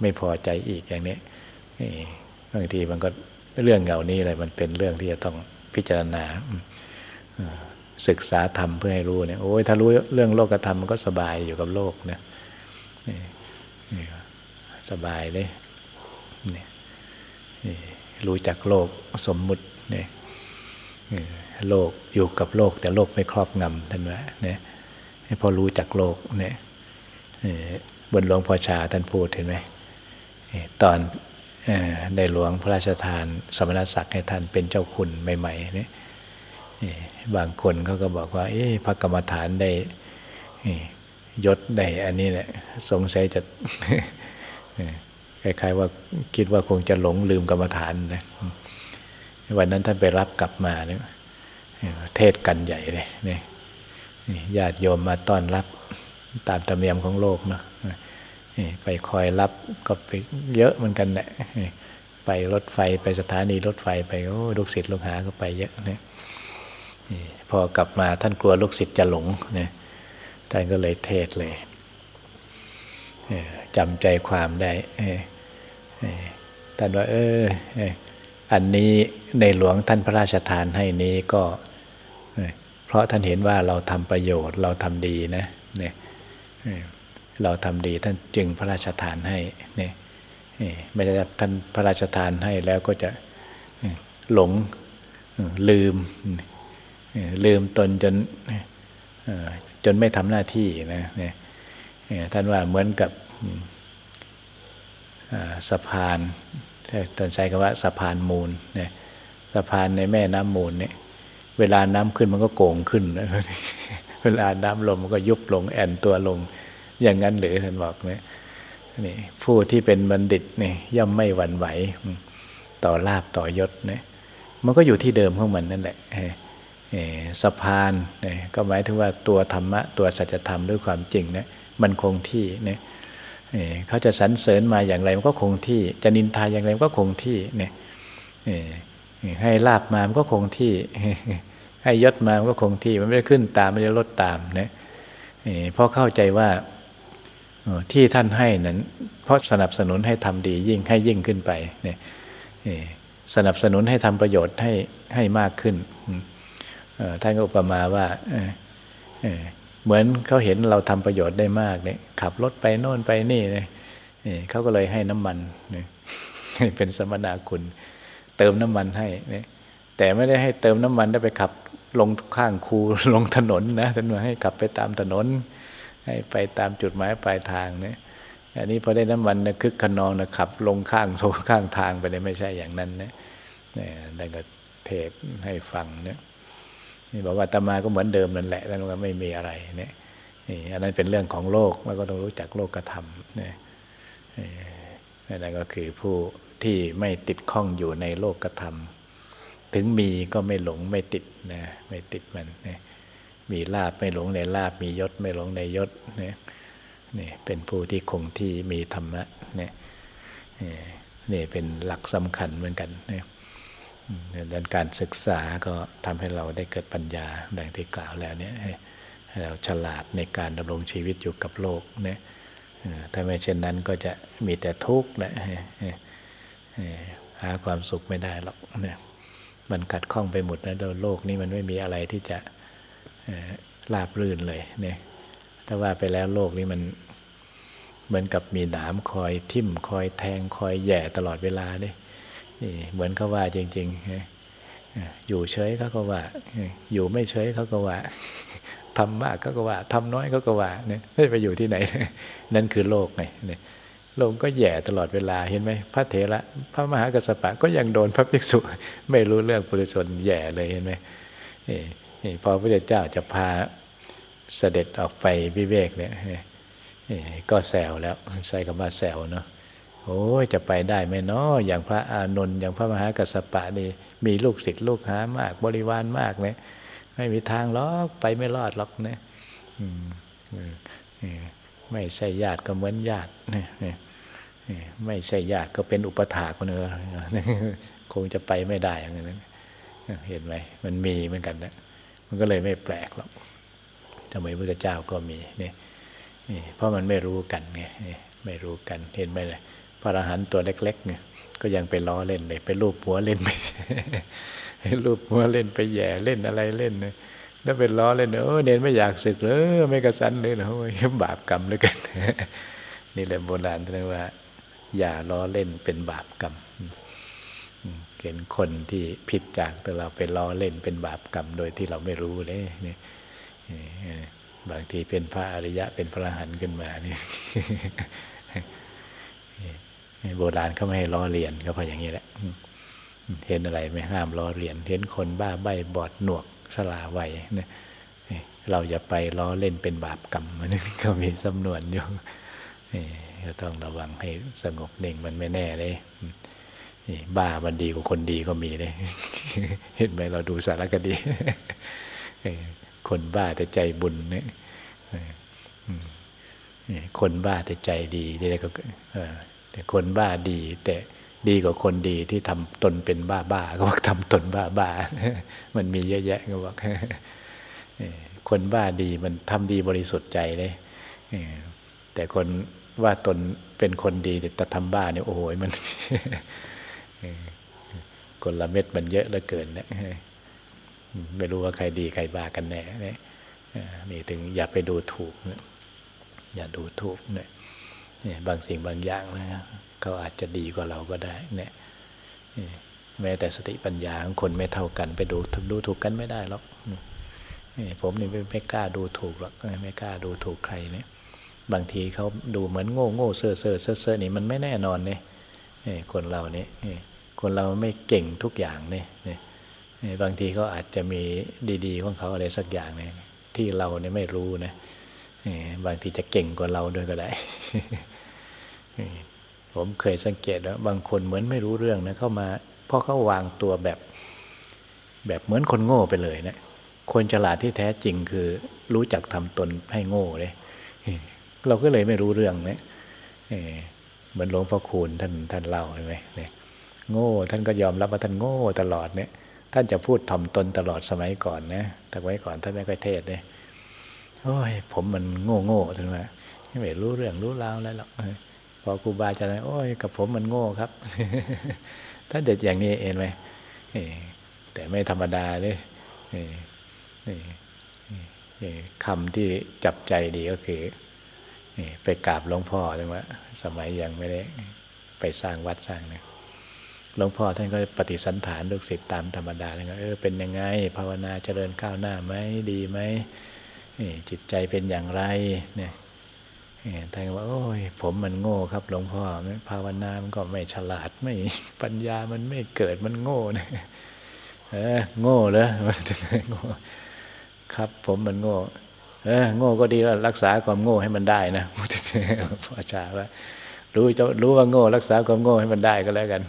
ไม่พอใจอีกอย่างนี้บางทีมันก็ เรื่องเหล่านี้อะไรมันเป็นเรื่องที่จะต้องพิจารณาศึกษาธรรมเพื่อให้รู้เนี่ยโอ้ยถ้ารู้เรื่องโลกธรรมมันก็สบายอยู่กับโลกนะสบายเลยรู้จักโลกสมมุติเนี่ยโลกอยู่กับโลก แต่โลกไม่ครอบงำท่านว่าเนี่ยพอรู้จักโลกเนี่ยบนหลวงพ่อชาท่านพูดเห็นไหมตอน ในหลวงพระราชทาน สมณศักดิ์ให้ท่านเป็นเจ้าคุณใหม่ๆนี่บางคนเขาก็บอกว่าเอ๊พระกรรมฐานได้ยศได้อันนี้แหละสงสัยจะคล้ายๆว่าคิดว่าคงจะหลงลืมกรรมฐานนะวันนั้นท่านไปรับกลับมาเนี่ยเทศกันใหญ่เลยนี่ญาติโยมมาต้อนรับตามธรรมเนียมของโลกเนาะ ไปคอยรับก็ไปเยอะเหมือนกันแหละไปรถไฟไปสถานีรถไฟไปโอ้ลูกศิษย์ลูกหาก็ไปเยอะเนี่ยพอกลับมาท่านกลัวลูกศิษย์จะหลงเนี่ยท่านก็เลยเทศเลยจำใจความได้ท่านว่าเอออันนี้ในหลวงท่านพระราชทานให้นี้ก็เพราะท่านเห็นว่าเราทำประโยชน์เราทำดีนะเนี่ย เราทำดีท่านจึงพระราชทานให้เนี่ยไม่ใช่ท่านพระราชทานให้แล้วก็จะหลงลืมลืมตนจนจนไม่ทำหน้าที่นะเนี่ยท่านว่าเหมือนกับสะพานท่านใช้คำว่าสะพานมูลเนี่ยสะพานในแม่น้ำมูลเนี่ยเวลาน้ำขึ้นมันก็โก่งขึ้นนะเวลาน้ำลงมันก็ยุบลงแอนตัวลง อย่างนั้นหรือท่านบอกนี่ยนี่ผู้ที่เป็นบัณฑิตเนี่ยย่อมไม่หวั่นไหว ต่อลาบต่อยศนี่ยมันก็อยู่ที่เดิมของมันนั่นแหละเอ่อเอ่อสะพานเนี่ยก็หมายถึงว่าตัวธรรมะ ตัวสัจธรรมด้วยความจริงนี่ยมันคงที่เนี่ยเขาจะสรรเสริญมาอย่างไรมันก็คงที่ จะนินทาอย่างไรมันก็คงที่เนี่ยให้ลาบมามันก็คงที่ ให้ยศมามันก็คงที่ มันไม่ได้ขึ้นตามไม่ได้ลดตามนะเอ่อเพราะเข้าใจว่า ที่ท่านให้นั้น เพราะสนับสนุนให้ทำดียิ่งให้ยิ่งขึ้นไปเนี่ยสนับสนุนให้ทำประโยชน์ให้ให้มากขึ้นท่านก็อุปมาว่าเหมือนเขาเห็นเราทำประโยชน์ได้มากเนี่ยขับรถไปโน่นไปนี่เนี่ยเขาก็เลยให้น้ำมันเนี่ยเป็นสมนาคุณ เติมน้ำมันให้เนี่ยแต่ไม่ได้ให้เติมน้ำมันได้ไปขับลงข้างคูลงถนนนะท่านว่าให้ขับไปตามถนน ให้ไปตามจุดหมายปลายทางเนี่ยอันนี้พอได้น้ำมันนะคึกขนองนะขับ ลงข้างโซข้างทางไปเลยไม่ใช่อย่างนั้นนะเนี่ยท่านก็เทศให้ฟังเนี่ยนี่บอกว่าตมาก็เหมือนเดิมนั่นแหละท่านว่าไม่มีอะไรเนี่ยนี่อันนั้นเป็นเรื่องของโลกแล้วก็ต้องรู้จักโลกธรรมเนี่ยนั่นก็คือผู้ที่ไม่ติดข้องอยู่ในโลกธรรมถึงมีก็ไม่หลงไม่ติดนะไม่ติดมันนะ มีลาบไม่หลงในลาบมียศไม่หลงในยศนะนี่เป็นผู้ที่คงที่มีธรรมะเนี่ยนี่เป็นหลักสำคัญเหมือนกันนะดังการศึกษาก็ทำให้เราได้เกิดปัญญาดังที่กล่าวแล้วเนี่ยให้เราฉลาดในการดำรงชีวิตอยู่กับโลกเนี่ยถ้าไม่เช่นนั้นก็จะมีแต่ทุกข์แหละหาความสุขไม่ได้หรอกเนี่ยมันกัดข้องไปหมดนะโลกนี้มันไม่มีอะไรที่จะ ราบรื่นเลยเนี่ยถ้าว่าไปแล้วโลกนี้มันเหมือนกับมีหนามคอยทิ่มคอยแทงคอยแย่ตลอดเวลาเนี่ยเหมือนเขาว่าจริงๆ อยู่เฉยเขาก็ว่า อยู่ไม่เฉยเขาก็ว่าทำมากเขาก็ว่าทำน้อยเขาก็ว่าเนี่ยไปอยู่ที่ไหน นั่นคือโลกไงเนี่ยโลกก็แย่ตลอดเวลาเห็นไหมพระเถระพระมหากัสสปะก็ยังโดนพระภิกษุ ไม่รู้เรื่องปุถุชนแย่เลยเห็นไหมนี่ พอพระเจ้าจะพาเสด็จออกไปวิเวกเนี่ยก็แซวแล้วใช้คำว่าแซวเนาะโอ้ยจะไปได้ไหมเนาะอย่างพระอานนท์อย่างพระมหากัสสปะนี่มีลูกศิษย์ลูกหามาก บริวารมากเนี่ยไม่มีทางหรอกไปไม่รอดหรอกเนี่ยไม่ใช่ญาติก็เหมือนญาติไม่ใช่ญาติก็เป็นอุปถาคนเออคงจะไปไม่ได้อย่างนั้นเห็นไหมมันมีเหมือนกันนะ มันก็เลยไม่แปลกหรอกทำไมพระเจ้าก็มีนี่เพราะมันไม่รู้กันไงไม่รู้กันเห็นไหมเลยพระอรหันต์ตัวเล็ก ๆ เนี่ย ก็ยังไปล้อเล่นเลยไปรูปหัวเล่นไปรูปหัวเล่นไปแย่เล่นอะไรเล่นเนี่ยแล้วเป็นล้อเล่นเออเนนไม่อยากศึกเลยไม่กระสันเลยนะโอ้ยบาปกรรมเลยกันนี่แหละโบราณท่านว่า อย่าล้อเล่นเป็นบาปกรรม เห็นคนที่ผิดจากแต่เราไปล้อเล่นเป็นบาปกรรมโดยที่เราไม่รู้เลยนี่บางทีเป็นพระอริยะเป็นพระหันขึ้นมานี่โบราณเขาไม่ให้ล้อเลียนก็เพราะอย่างนี้แหละเห็นอะไรไม่ห้ามล้อเลียน เห็นคนบ้าใบบอดหนวกสลาไวเนี่ยเราอย่าไปล้อเล่นเป็นบาปกรรมมันก็มีสำนวนอยู่ก็ต้องระวังให้สงบนิ่งมันไม่แน่เลย บ้ามันดีกว่าคนดีก็มีเลยเห็นไหมเราดูสารคดีคนบ้าแต่ใจบุญเนี่ยคนบ้าแต่ใจดีนี่ก็แต่คนบ้าดี แต่ดีกว่าคนดีที่ทำตนเป็นบ้าบ้าก็บอกทำตนบ้าบ้ามันมีเยอะแยะก็บอกคนบ้าดีมันทำดีบริสุทธิ์ใจเลยแต่คนว่าตนเป็นคนดีแต่ทำบ้าเนี่ยโอ้โหมัน คนละเม็ดมันเยอะเหลือเกินนะไม่รู้ว่าใครดีใครบ้ากันแน่นี่ถึงอย่าไปดูถูกนะอย่าดูถูกเนี่ยบางสิ่งบางอย่างนะเขาอาจจะดีกว่าเราก็ได้เนี่ยแม้แต่สติปัญญาของคนไม่เท่ากันไปดูดูถูกกันไม่ได้หรอกนี่ผมนี่ไม่กล้าดูถูกหรอกไม่กล้าดูถูกใครเนี่ยบางทีเขาดูเหมือนโง่โง่เซ่อเซ่อเซ่อเซ่อนี่มันไม่แน่นอนเนี่ย คนเราเนี่ยคนเราไม่เก่งทุกอย่างเนี่ยบางทีเขาอาจจะมีดี ๆ ของเขาอะไรสักอย่างเนี่ยที่เราเนี่ยไม่รู้นะบางทีจะเก่งกว่าเราด้วยก็ได้ ผมเคยสังเกตว่าบางคนเหมือนไม่รู้เรื่องนะเข้ามาเพราะเขาวางตัวแบบ แบบเหมือนคนโง่ไปเลยนะคนฉลาดที่แท้จริงคือรู้จักทำตนให้โง่เลยเราก็เลยไม่รู้เรื่องนะ เหมือนหลวงพ่อคูณท่านท่านเล่าใช่ไหมเนี่ยโง่ท่านก็ยอมรับว่าท่านโง่ตลอดเนี่ย ท่านจะพูดถ่อมตนตลอดสมัยก่อนนะแต่ไว้ก่อนท่านไม่ค่อยเทศเนี่ยโอ้ยผมมันโง่โง่ท่านว่าไม่รู้เรื่องรู้ราวอะไรหรอกพอครูบาอาจารย์โอ้ยกับผมมันโง่ครับ ท่านเด็ดอย่างนี้เองไหมแต่ไม่ธรรมดาเลยคำที่จับใจดีก็คือ ไปกราบหลวงพ่อใช่ไหมสมัยยังไม่ได้ไปสร้างวัดสร้างเนี่ยหลวงพ่อท่านก็ปฏิสันฐานลูกศิษย์ตามธรรมดาเลยเออเป็นยังไง ภาวนาเจริญก้าวหน้าไหมดีไหมจิตใจเป็นอย่างไรเนี่ยท่านก็ว่าโอ้ยผมมันโง่ครับ หลวงพ่อภาวนามันก็ไม่ฉลาดไม่ปัญญามันไม่เกิดมันโง่นะเออโง่เลยมันโง่ครับผมมันโง่ เออโง่ก็ดีล้วรักษาความโง่ให้มันได้นะพุทธเจ้าสอนชาว่า รู้จะรู้ว่าโง่ รักษาความโง่ให้มันได้ก็แล้วกัน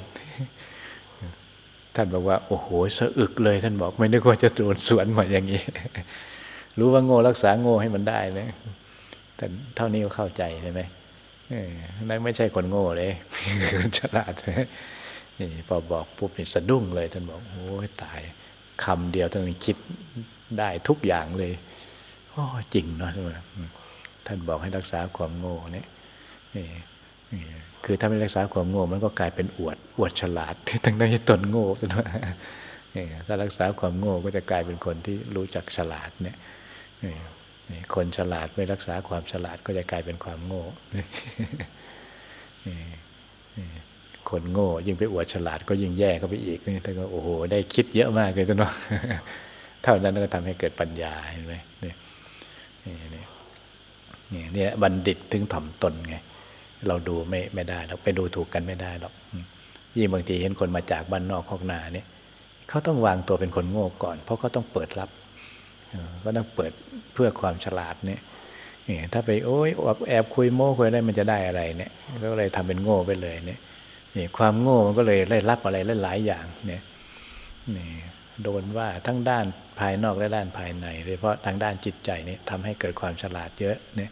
ท่านบอกว่า โอ้โหสะอึกเลย ท่านบอก ไม่นึกว่าจะโดนสวนมาอย่างนี้ รู้ว่าโง่รักษาโง่ให้มันได้นะแต่เท่านี้ก็เข้าใจใช่ไหมนั่นไม่ใช่คนโง่เลยคนฉลาดนี่พอบอกปุ๊บนี่สะดุ้งเลย ท่านบอกโอ้ยตายคำเดียวท่านคิดได้ทุกอย่างเลย โอ้จริงเนาะท่านบอกให้รักษาความโง่เนี่ยคือถ้าไม่รักษาความโง่ มันก็กลายเป็นอวด อวดฉลาดทั้งที่ตนโง่จนว่าถ้ารักษาความโง่ก็จะกลายเป็นคนที่รู้จักฉลาดเนี่ยคนฉลาดไม่รักษาความฉลาดก็จะกลายเป็นความโง่ คนโง่ยิ่งไปอวดฉลาดก็ยิ่งแย่เข้าไปอีกนี่ท่านก็โอ้โหได้คิดเยอะมากเลยท่านว่าเท่านั้นก็ทำให้เกิดปัญญาเห็นไหมนี่นี่นี่ เนี่ยบัณฑิตถึงถ่อมตนไง เราดูไม่ไม่ได้เราไปดูถูกกันไม่ได้หรอกยิ่งบางทีเห็นคนมาจากบ้านนอกฮอกนาเนี่ยเขาต้องวางตัวเป็นคนโง่ก่อน เพราะเขาต้องเปิดรับก็ต้องเปิดเพื่อความฉลาดเนี่ยถ้าไปโอ้ยแอบคุยโม้คุยอะไรมันจะได้อะไรเนี่ยก็เลยทำเป็นโง่ไปเลยเนี่ยนี่ความโง่มันก็เลยได้รับอะไรหลายอย่างเนี่ยนี่ โดนว่าทั้งด้านภายนอกและด้านภายในโดยเฉพาะทางด้านจิตใจนี่ทำให้เกิดความฉลาดเยอะเนี่ย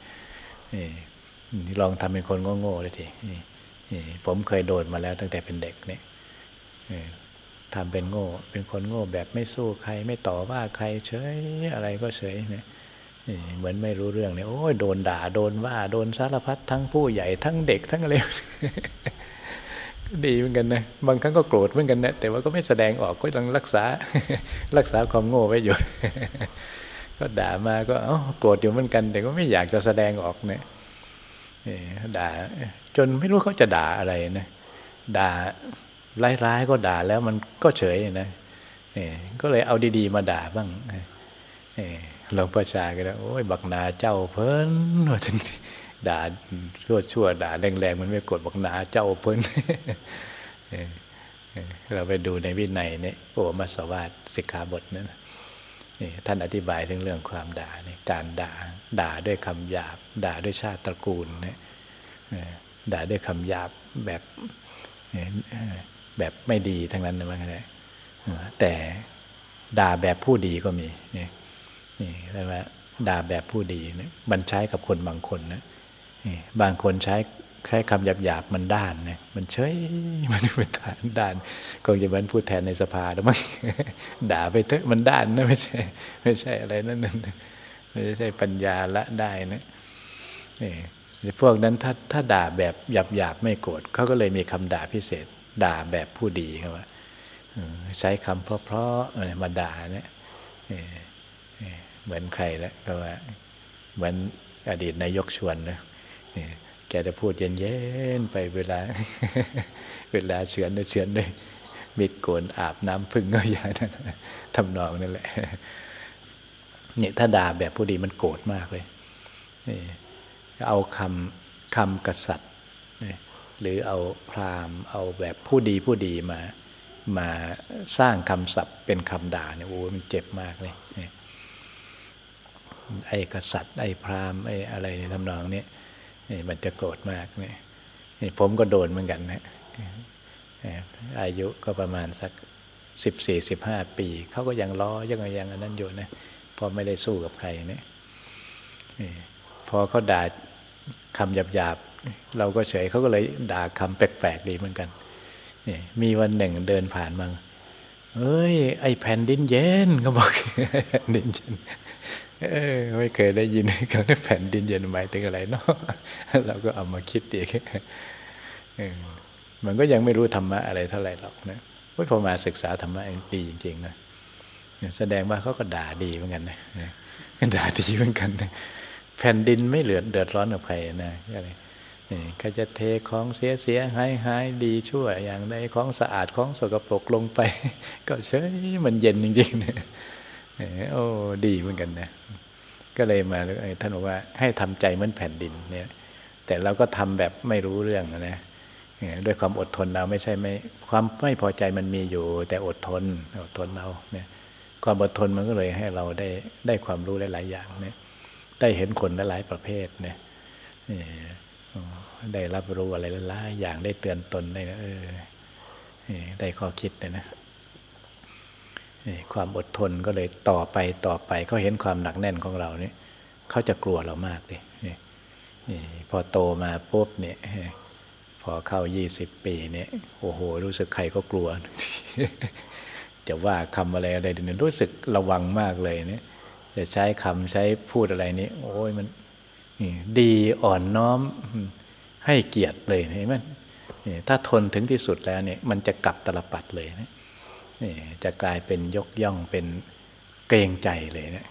ลองทำเป็นคนโง่ๆเลยทีนี่ผมเคยโดนมาแล้วตั้งแต่เป็นเด็กเนี่ยทำเป็นโง่ เป็นคนโง่แบบไม่สู้ใคร ไม่ต่อว่าใครเฉยอะไรก็เฉยเนี่ยเหมือนไม่รู้เรื่องเนี่ยโอ้ยโดนด่าโดนว่า โดนสารพัดทั้งผู้ใหญ่ทั้งเด็กทั้งอะไร ดีเหมือนกันนะบางครั้งก็โกรธเหมือนกันนะแต่ว่าก็ไม่แสดงออกก็ต้องรักษารักษาความโง่ไว้อยู่ ก็ด่ามาก็โกรธอยู่เหมือนกัน แต่ก็ไม่อยากจะแสดงออกเนี่ยด่า จนไม่รู้เขาจะด่าอะไรนะด่าร้ายๆก็ด่าแล้วมันก็เฉยนะก็เลยเอาดีๆมาด่าบ้างหลวงพ่อชาก็แล้วโอ้ยบักนาเจ้าเพิ่นว่าจน ด่าชั่วชั่วด่าแรงๆมันไม่กดบักนาเจ้าเพิ่นเราไปดูในวินัยเนี่ยโอ้มาสวาสสิกขาบทนั้นนี่ท่านอธิบายถึงเรื่องความด่าเนี่ยการด่าด่าด้วยคำหยาบ ด่าด้วยชาติตระกูลเนี่ยด่าด้วยคำหยาบแบบแบบไม่ดีทั้งนั้นนะมั้งนะแต่ด่าแบบผู้ดีก็มีนี่นี่ใช่ไหมด่าแบบผู้ดีเนี่ยมันใช้กับคนบางคนนะ บางคนใช้ใช้คำหยาบๆมันด้านเนี่ยมันเฉยมันเป็นด้านด้านก็จะเป็นพูดแทนในสภาแล้วมั้งด่าไปเถอะมันด้านนะไม่ใช่ ไม่ใช่อะไรนั่นนั่นไม่ใช่ปัญญาละได้นะนี่พวกนั้นถ้าถ้าด่าแบบหยาบๆไม่โกรธเขาก็เลยมีคำด่าพิเศษ ด่าแบบผู้ดีครับว่าใช้คำเพราะๆมาด่าเนี่ยเหมือนใครแล้วก็ว่าเหมือนอดีตนายกชวนนะ แกจะพูดเย็นๆไปเวลา เวลาเฉือนด้วยเฉือนด้วยมิดโกนอาบน้ำพึ่งก็อย่างนั้นทำนองนั่นแหละเนี่ยถ้าด่าแบบผู้ดีมันโกรธมากเลยนี่เอาคำคำกษัตริย์ หรือเอาพราหมณ์ เอาแบบผู้ดีผู้ดีมา มาสร้างคำศัพท์เป็นคำด่าเนี่ยโอ้มันเจ็บมากเลยไอ้กษัตริย์ไอ้พราหมณ์ไอ้อะไรในทำนองนี้ นี่มันจะโกรธมากนี่นี่ผมก็โดนเหมือนกันนะอายุก็ประมาณสักสิบสี่สิบห้าปี เขาก็ยังล้อยังยังอันนั้นอยู่นะพอไม่ได้สู้กับใครเนี่ยพอเขาด่าคำหยาบๆ เราก็เฉยเขาก็เลยด่าคำแปลกๆดีเหมือนกันนี่มีวันหนึ่งเดินผ่านมาเอ้ย ไอแผ่นดินเย็นเขาบอกดินเย็น เออไม่เคยได้ยินคำว่าแผ่นดินเย็นหมายถึงอะไรเนาะเราก็เอามาคิดอีกมันก็ยังไม่รู้ธรรมะอะไรเท่าไหร่หรอกนะพอมาศึกษาธรรมะดีจริงๆนะแสดงว่าเขาก็ด่าดีเหมือนกันนะด่าดีเหมือนกันนะแผ่นดินไม่เหลือเดือดร้อนกับใครนะอะไรนี่เขาจะเทของเสียเสียหายหายดีชั่วอย่างใดของสะอาดของสกปรกลงไป ก็เฉยมันเย็นจริงๆนะ โอ้ดีเหมือนกันนะ ก็เลยมาท่านบอกว่าให้ทำใจเหมือนแผ่นดินเนี่ย แต่เราก็ทำแบบไม่รู้เรื่องนะด้วยความอดทนเราไม่ใช่ไม่ความไม่พอใจมันมีอยู่ แต่อดทนอดทนเราเนี่ยความอดทนมันก็เลยให้เราได้ได้ความรู้หลายๆอย่างเนี่ยได้เห็นคนหลายประเภทเนี่ยได้รับรู้อะไรหลายๆอย่างได้เตือนตนได้เออได้ข้อคิดเลยนะ ความอดทนก็เลยต่อไปต่อไปเขาเห็นความหนักแน่นของเราเนี่ยเขาจะกลัวเรามากเลยพอโตมาปุ๊บเนี่ยพอเข้ายี่สิบปีเนี่ยโอ้โห รู้สึกใครก็กลัว จะว่าคำอะไรอะไรเนี่ยรู้สึกระวังมากเลยเนี่ยจะใช้คำใช้พูดอะไรนี้โอ้ยมันดีอ่อนน้อมให้เกียรติเลยเห็นไหมถ้าทนถึงที่สุดแล้วเนี่ยมันจะกลับตลปัดเลยนะ จะกลายเป็นยกย่องเป็นเกรงใจเลยเนะ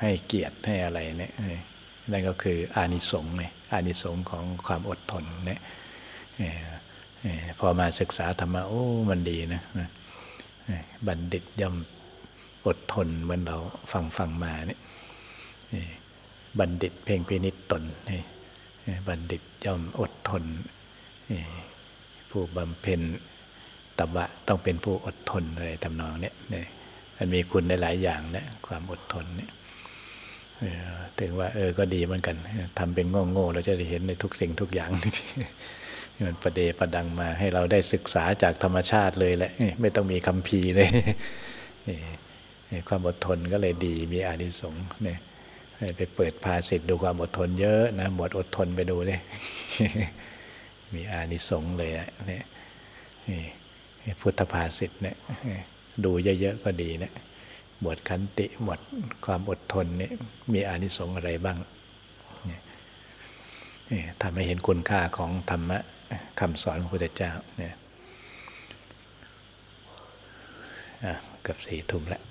ให้เกียรติให้อะไรเนี่ยนั่นก็คืออานิสงส์เนี่ยอานิสงส์ของความอดทนเนี่ยพอมาศึกษาธรรมะโอ้มันดีนะบัณฑิตย่อมอดทนเหมือนเราฟังฟังมาเนี่ยบัณฑิตเพ่งพินิจตนบัณฑิตย่อมอดทนผู้บำเพ็ญ ตบะต้องเป็นผู้อดทนอะไรทำนองเนี้ยนี่มันมีคุณในหลายอย่างนะความอดทนเนี่ยถึงว่าเออก็ดีเหมือนกันทำเป็นโง่ๆเราจะได้เห็นในทุกสิ่งทุกอย่างที่มันประเดประดังมาให้เราได้ศึกษาจากธรรมชาติเลยแหละไม่ต้องมีคำพีร์เลยความอดทนก็เลยดีมีอานิสงส์เนี่ยไปเปิดภาสิทธ์ดูความอดทนเยอะนะหมดอดทนไปดูเลยมีอานิสงส์เลยเนี่ย พุทธภาษิตเนี่ยดูเยอะๆก็ดีนะบทขันติบทความอดทนนี่มีอานิสงส์อะไรบ้างนี่ทำให้เห็นคุณค่าของธรรมะคำสอนของพระพุทธเจ้าเนี่ยเกือบสี่ทุ่มแล้ว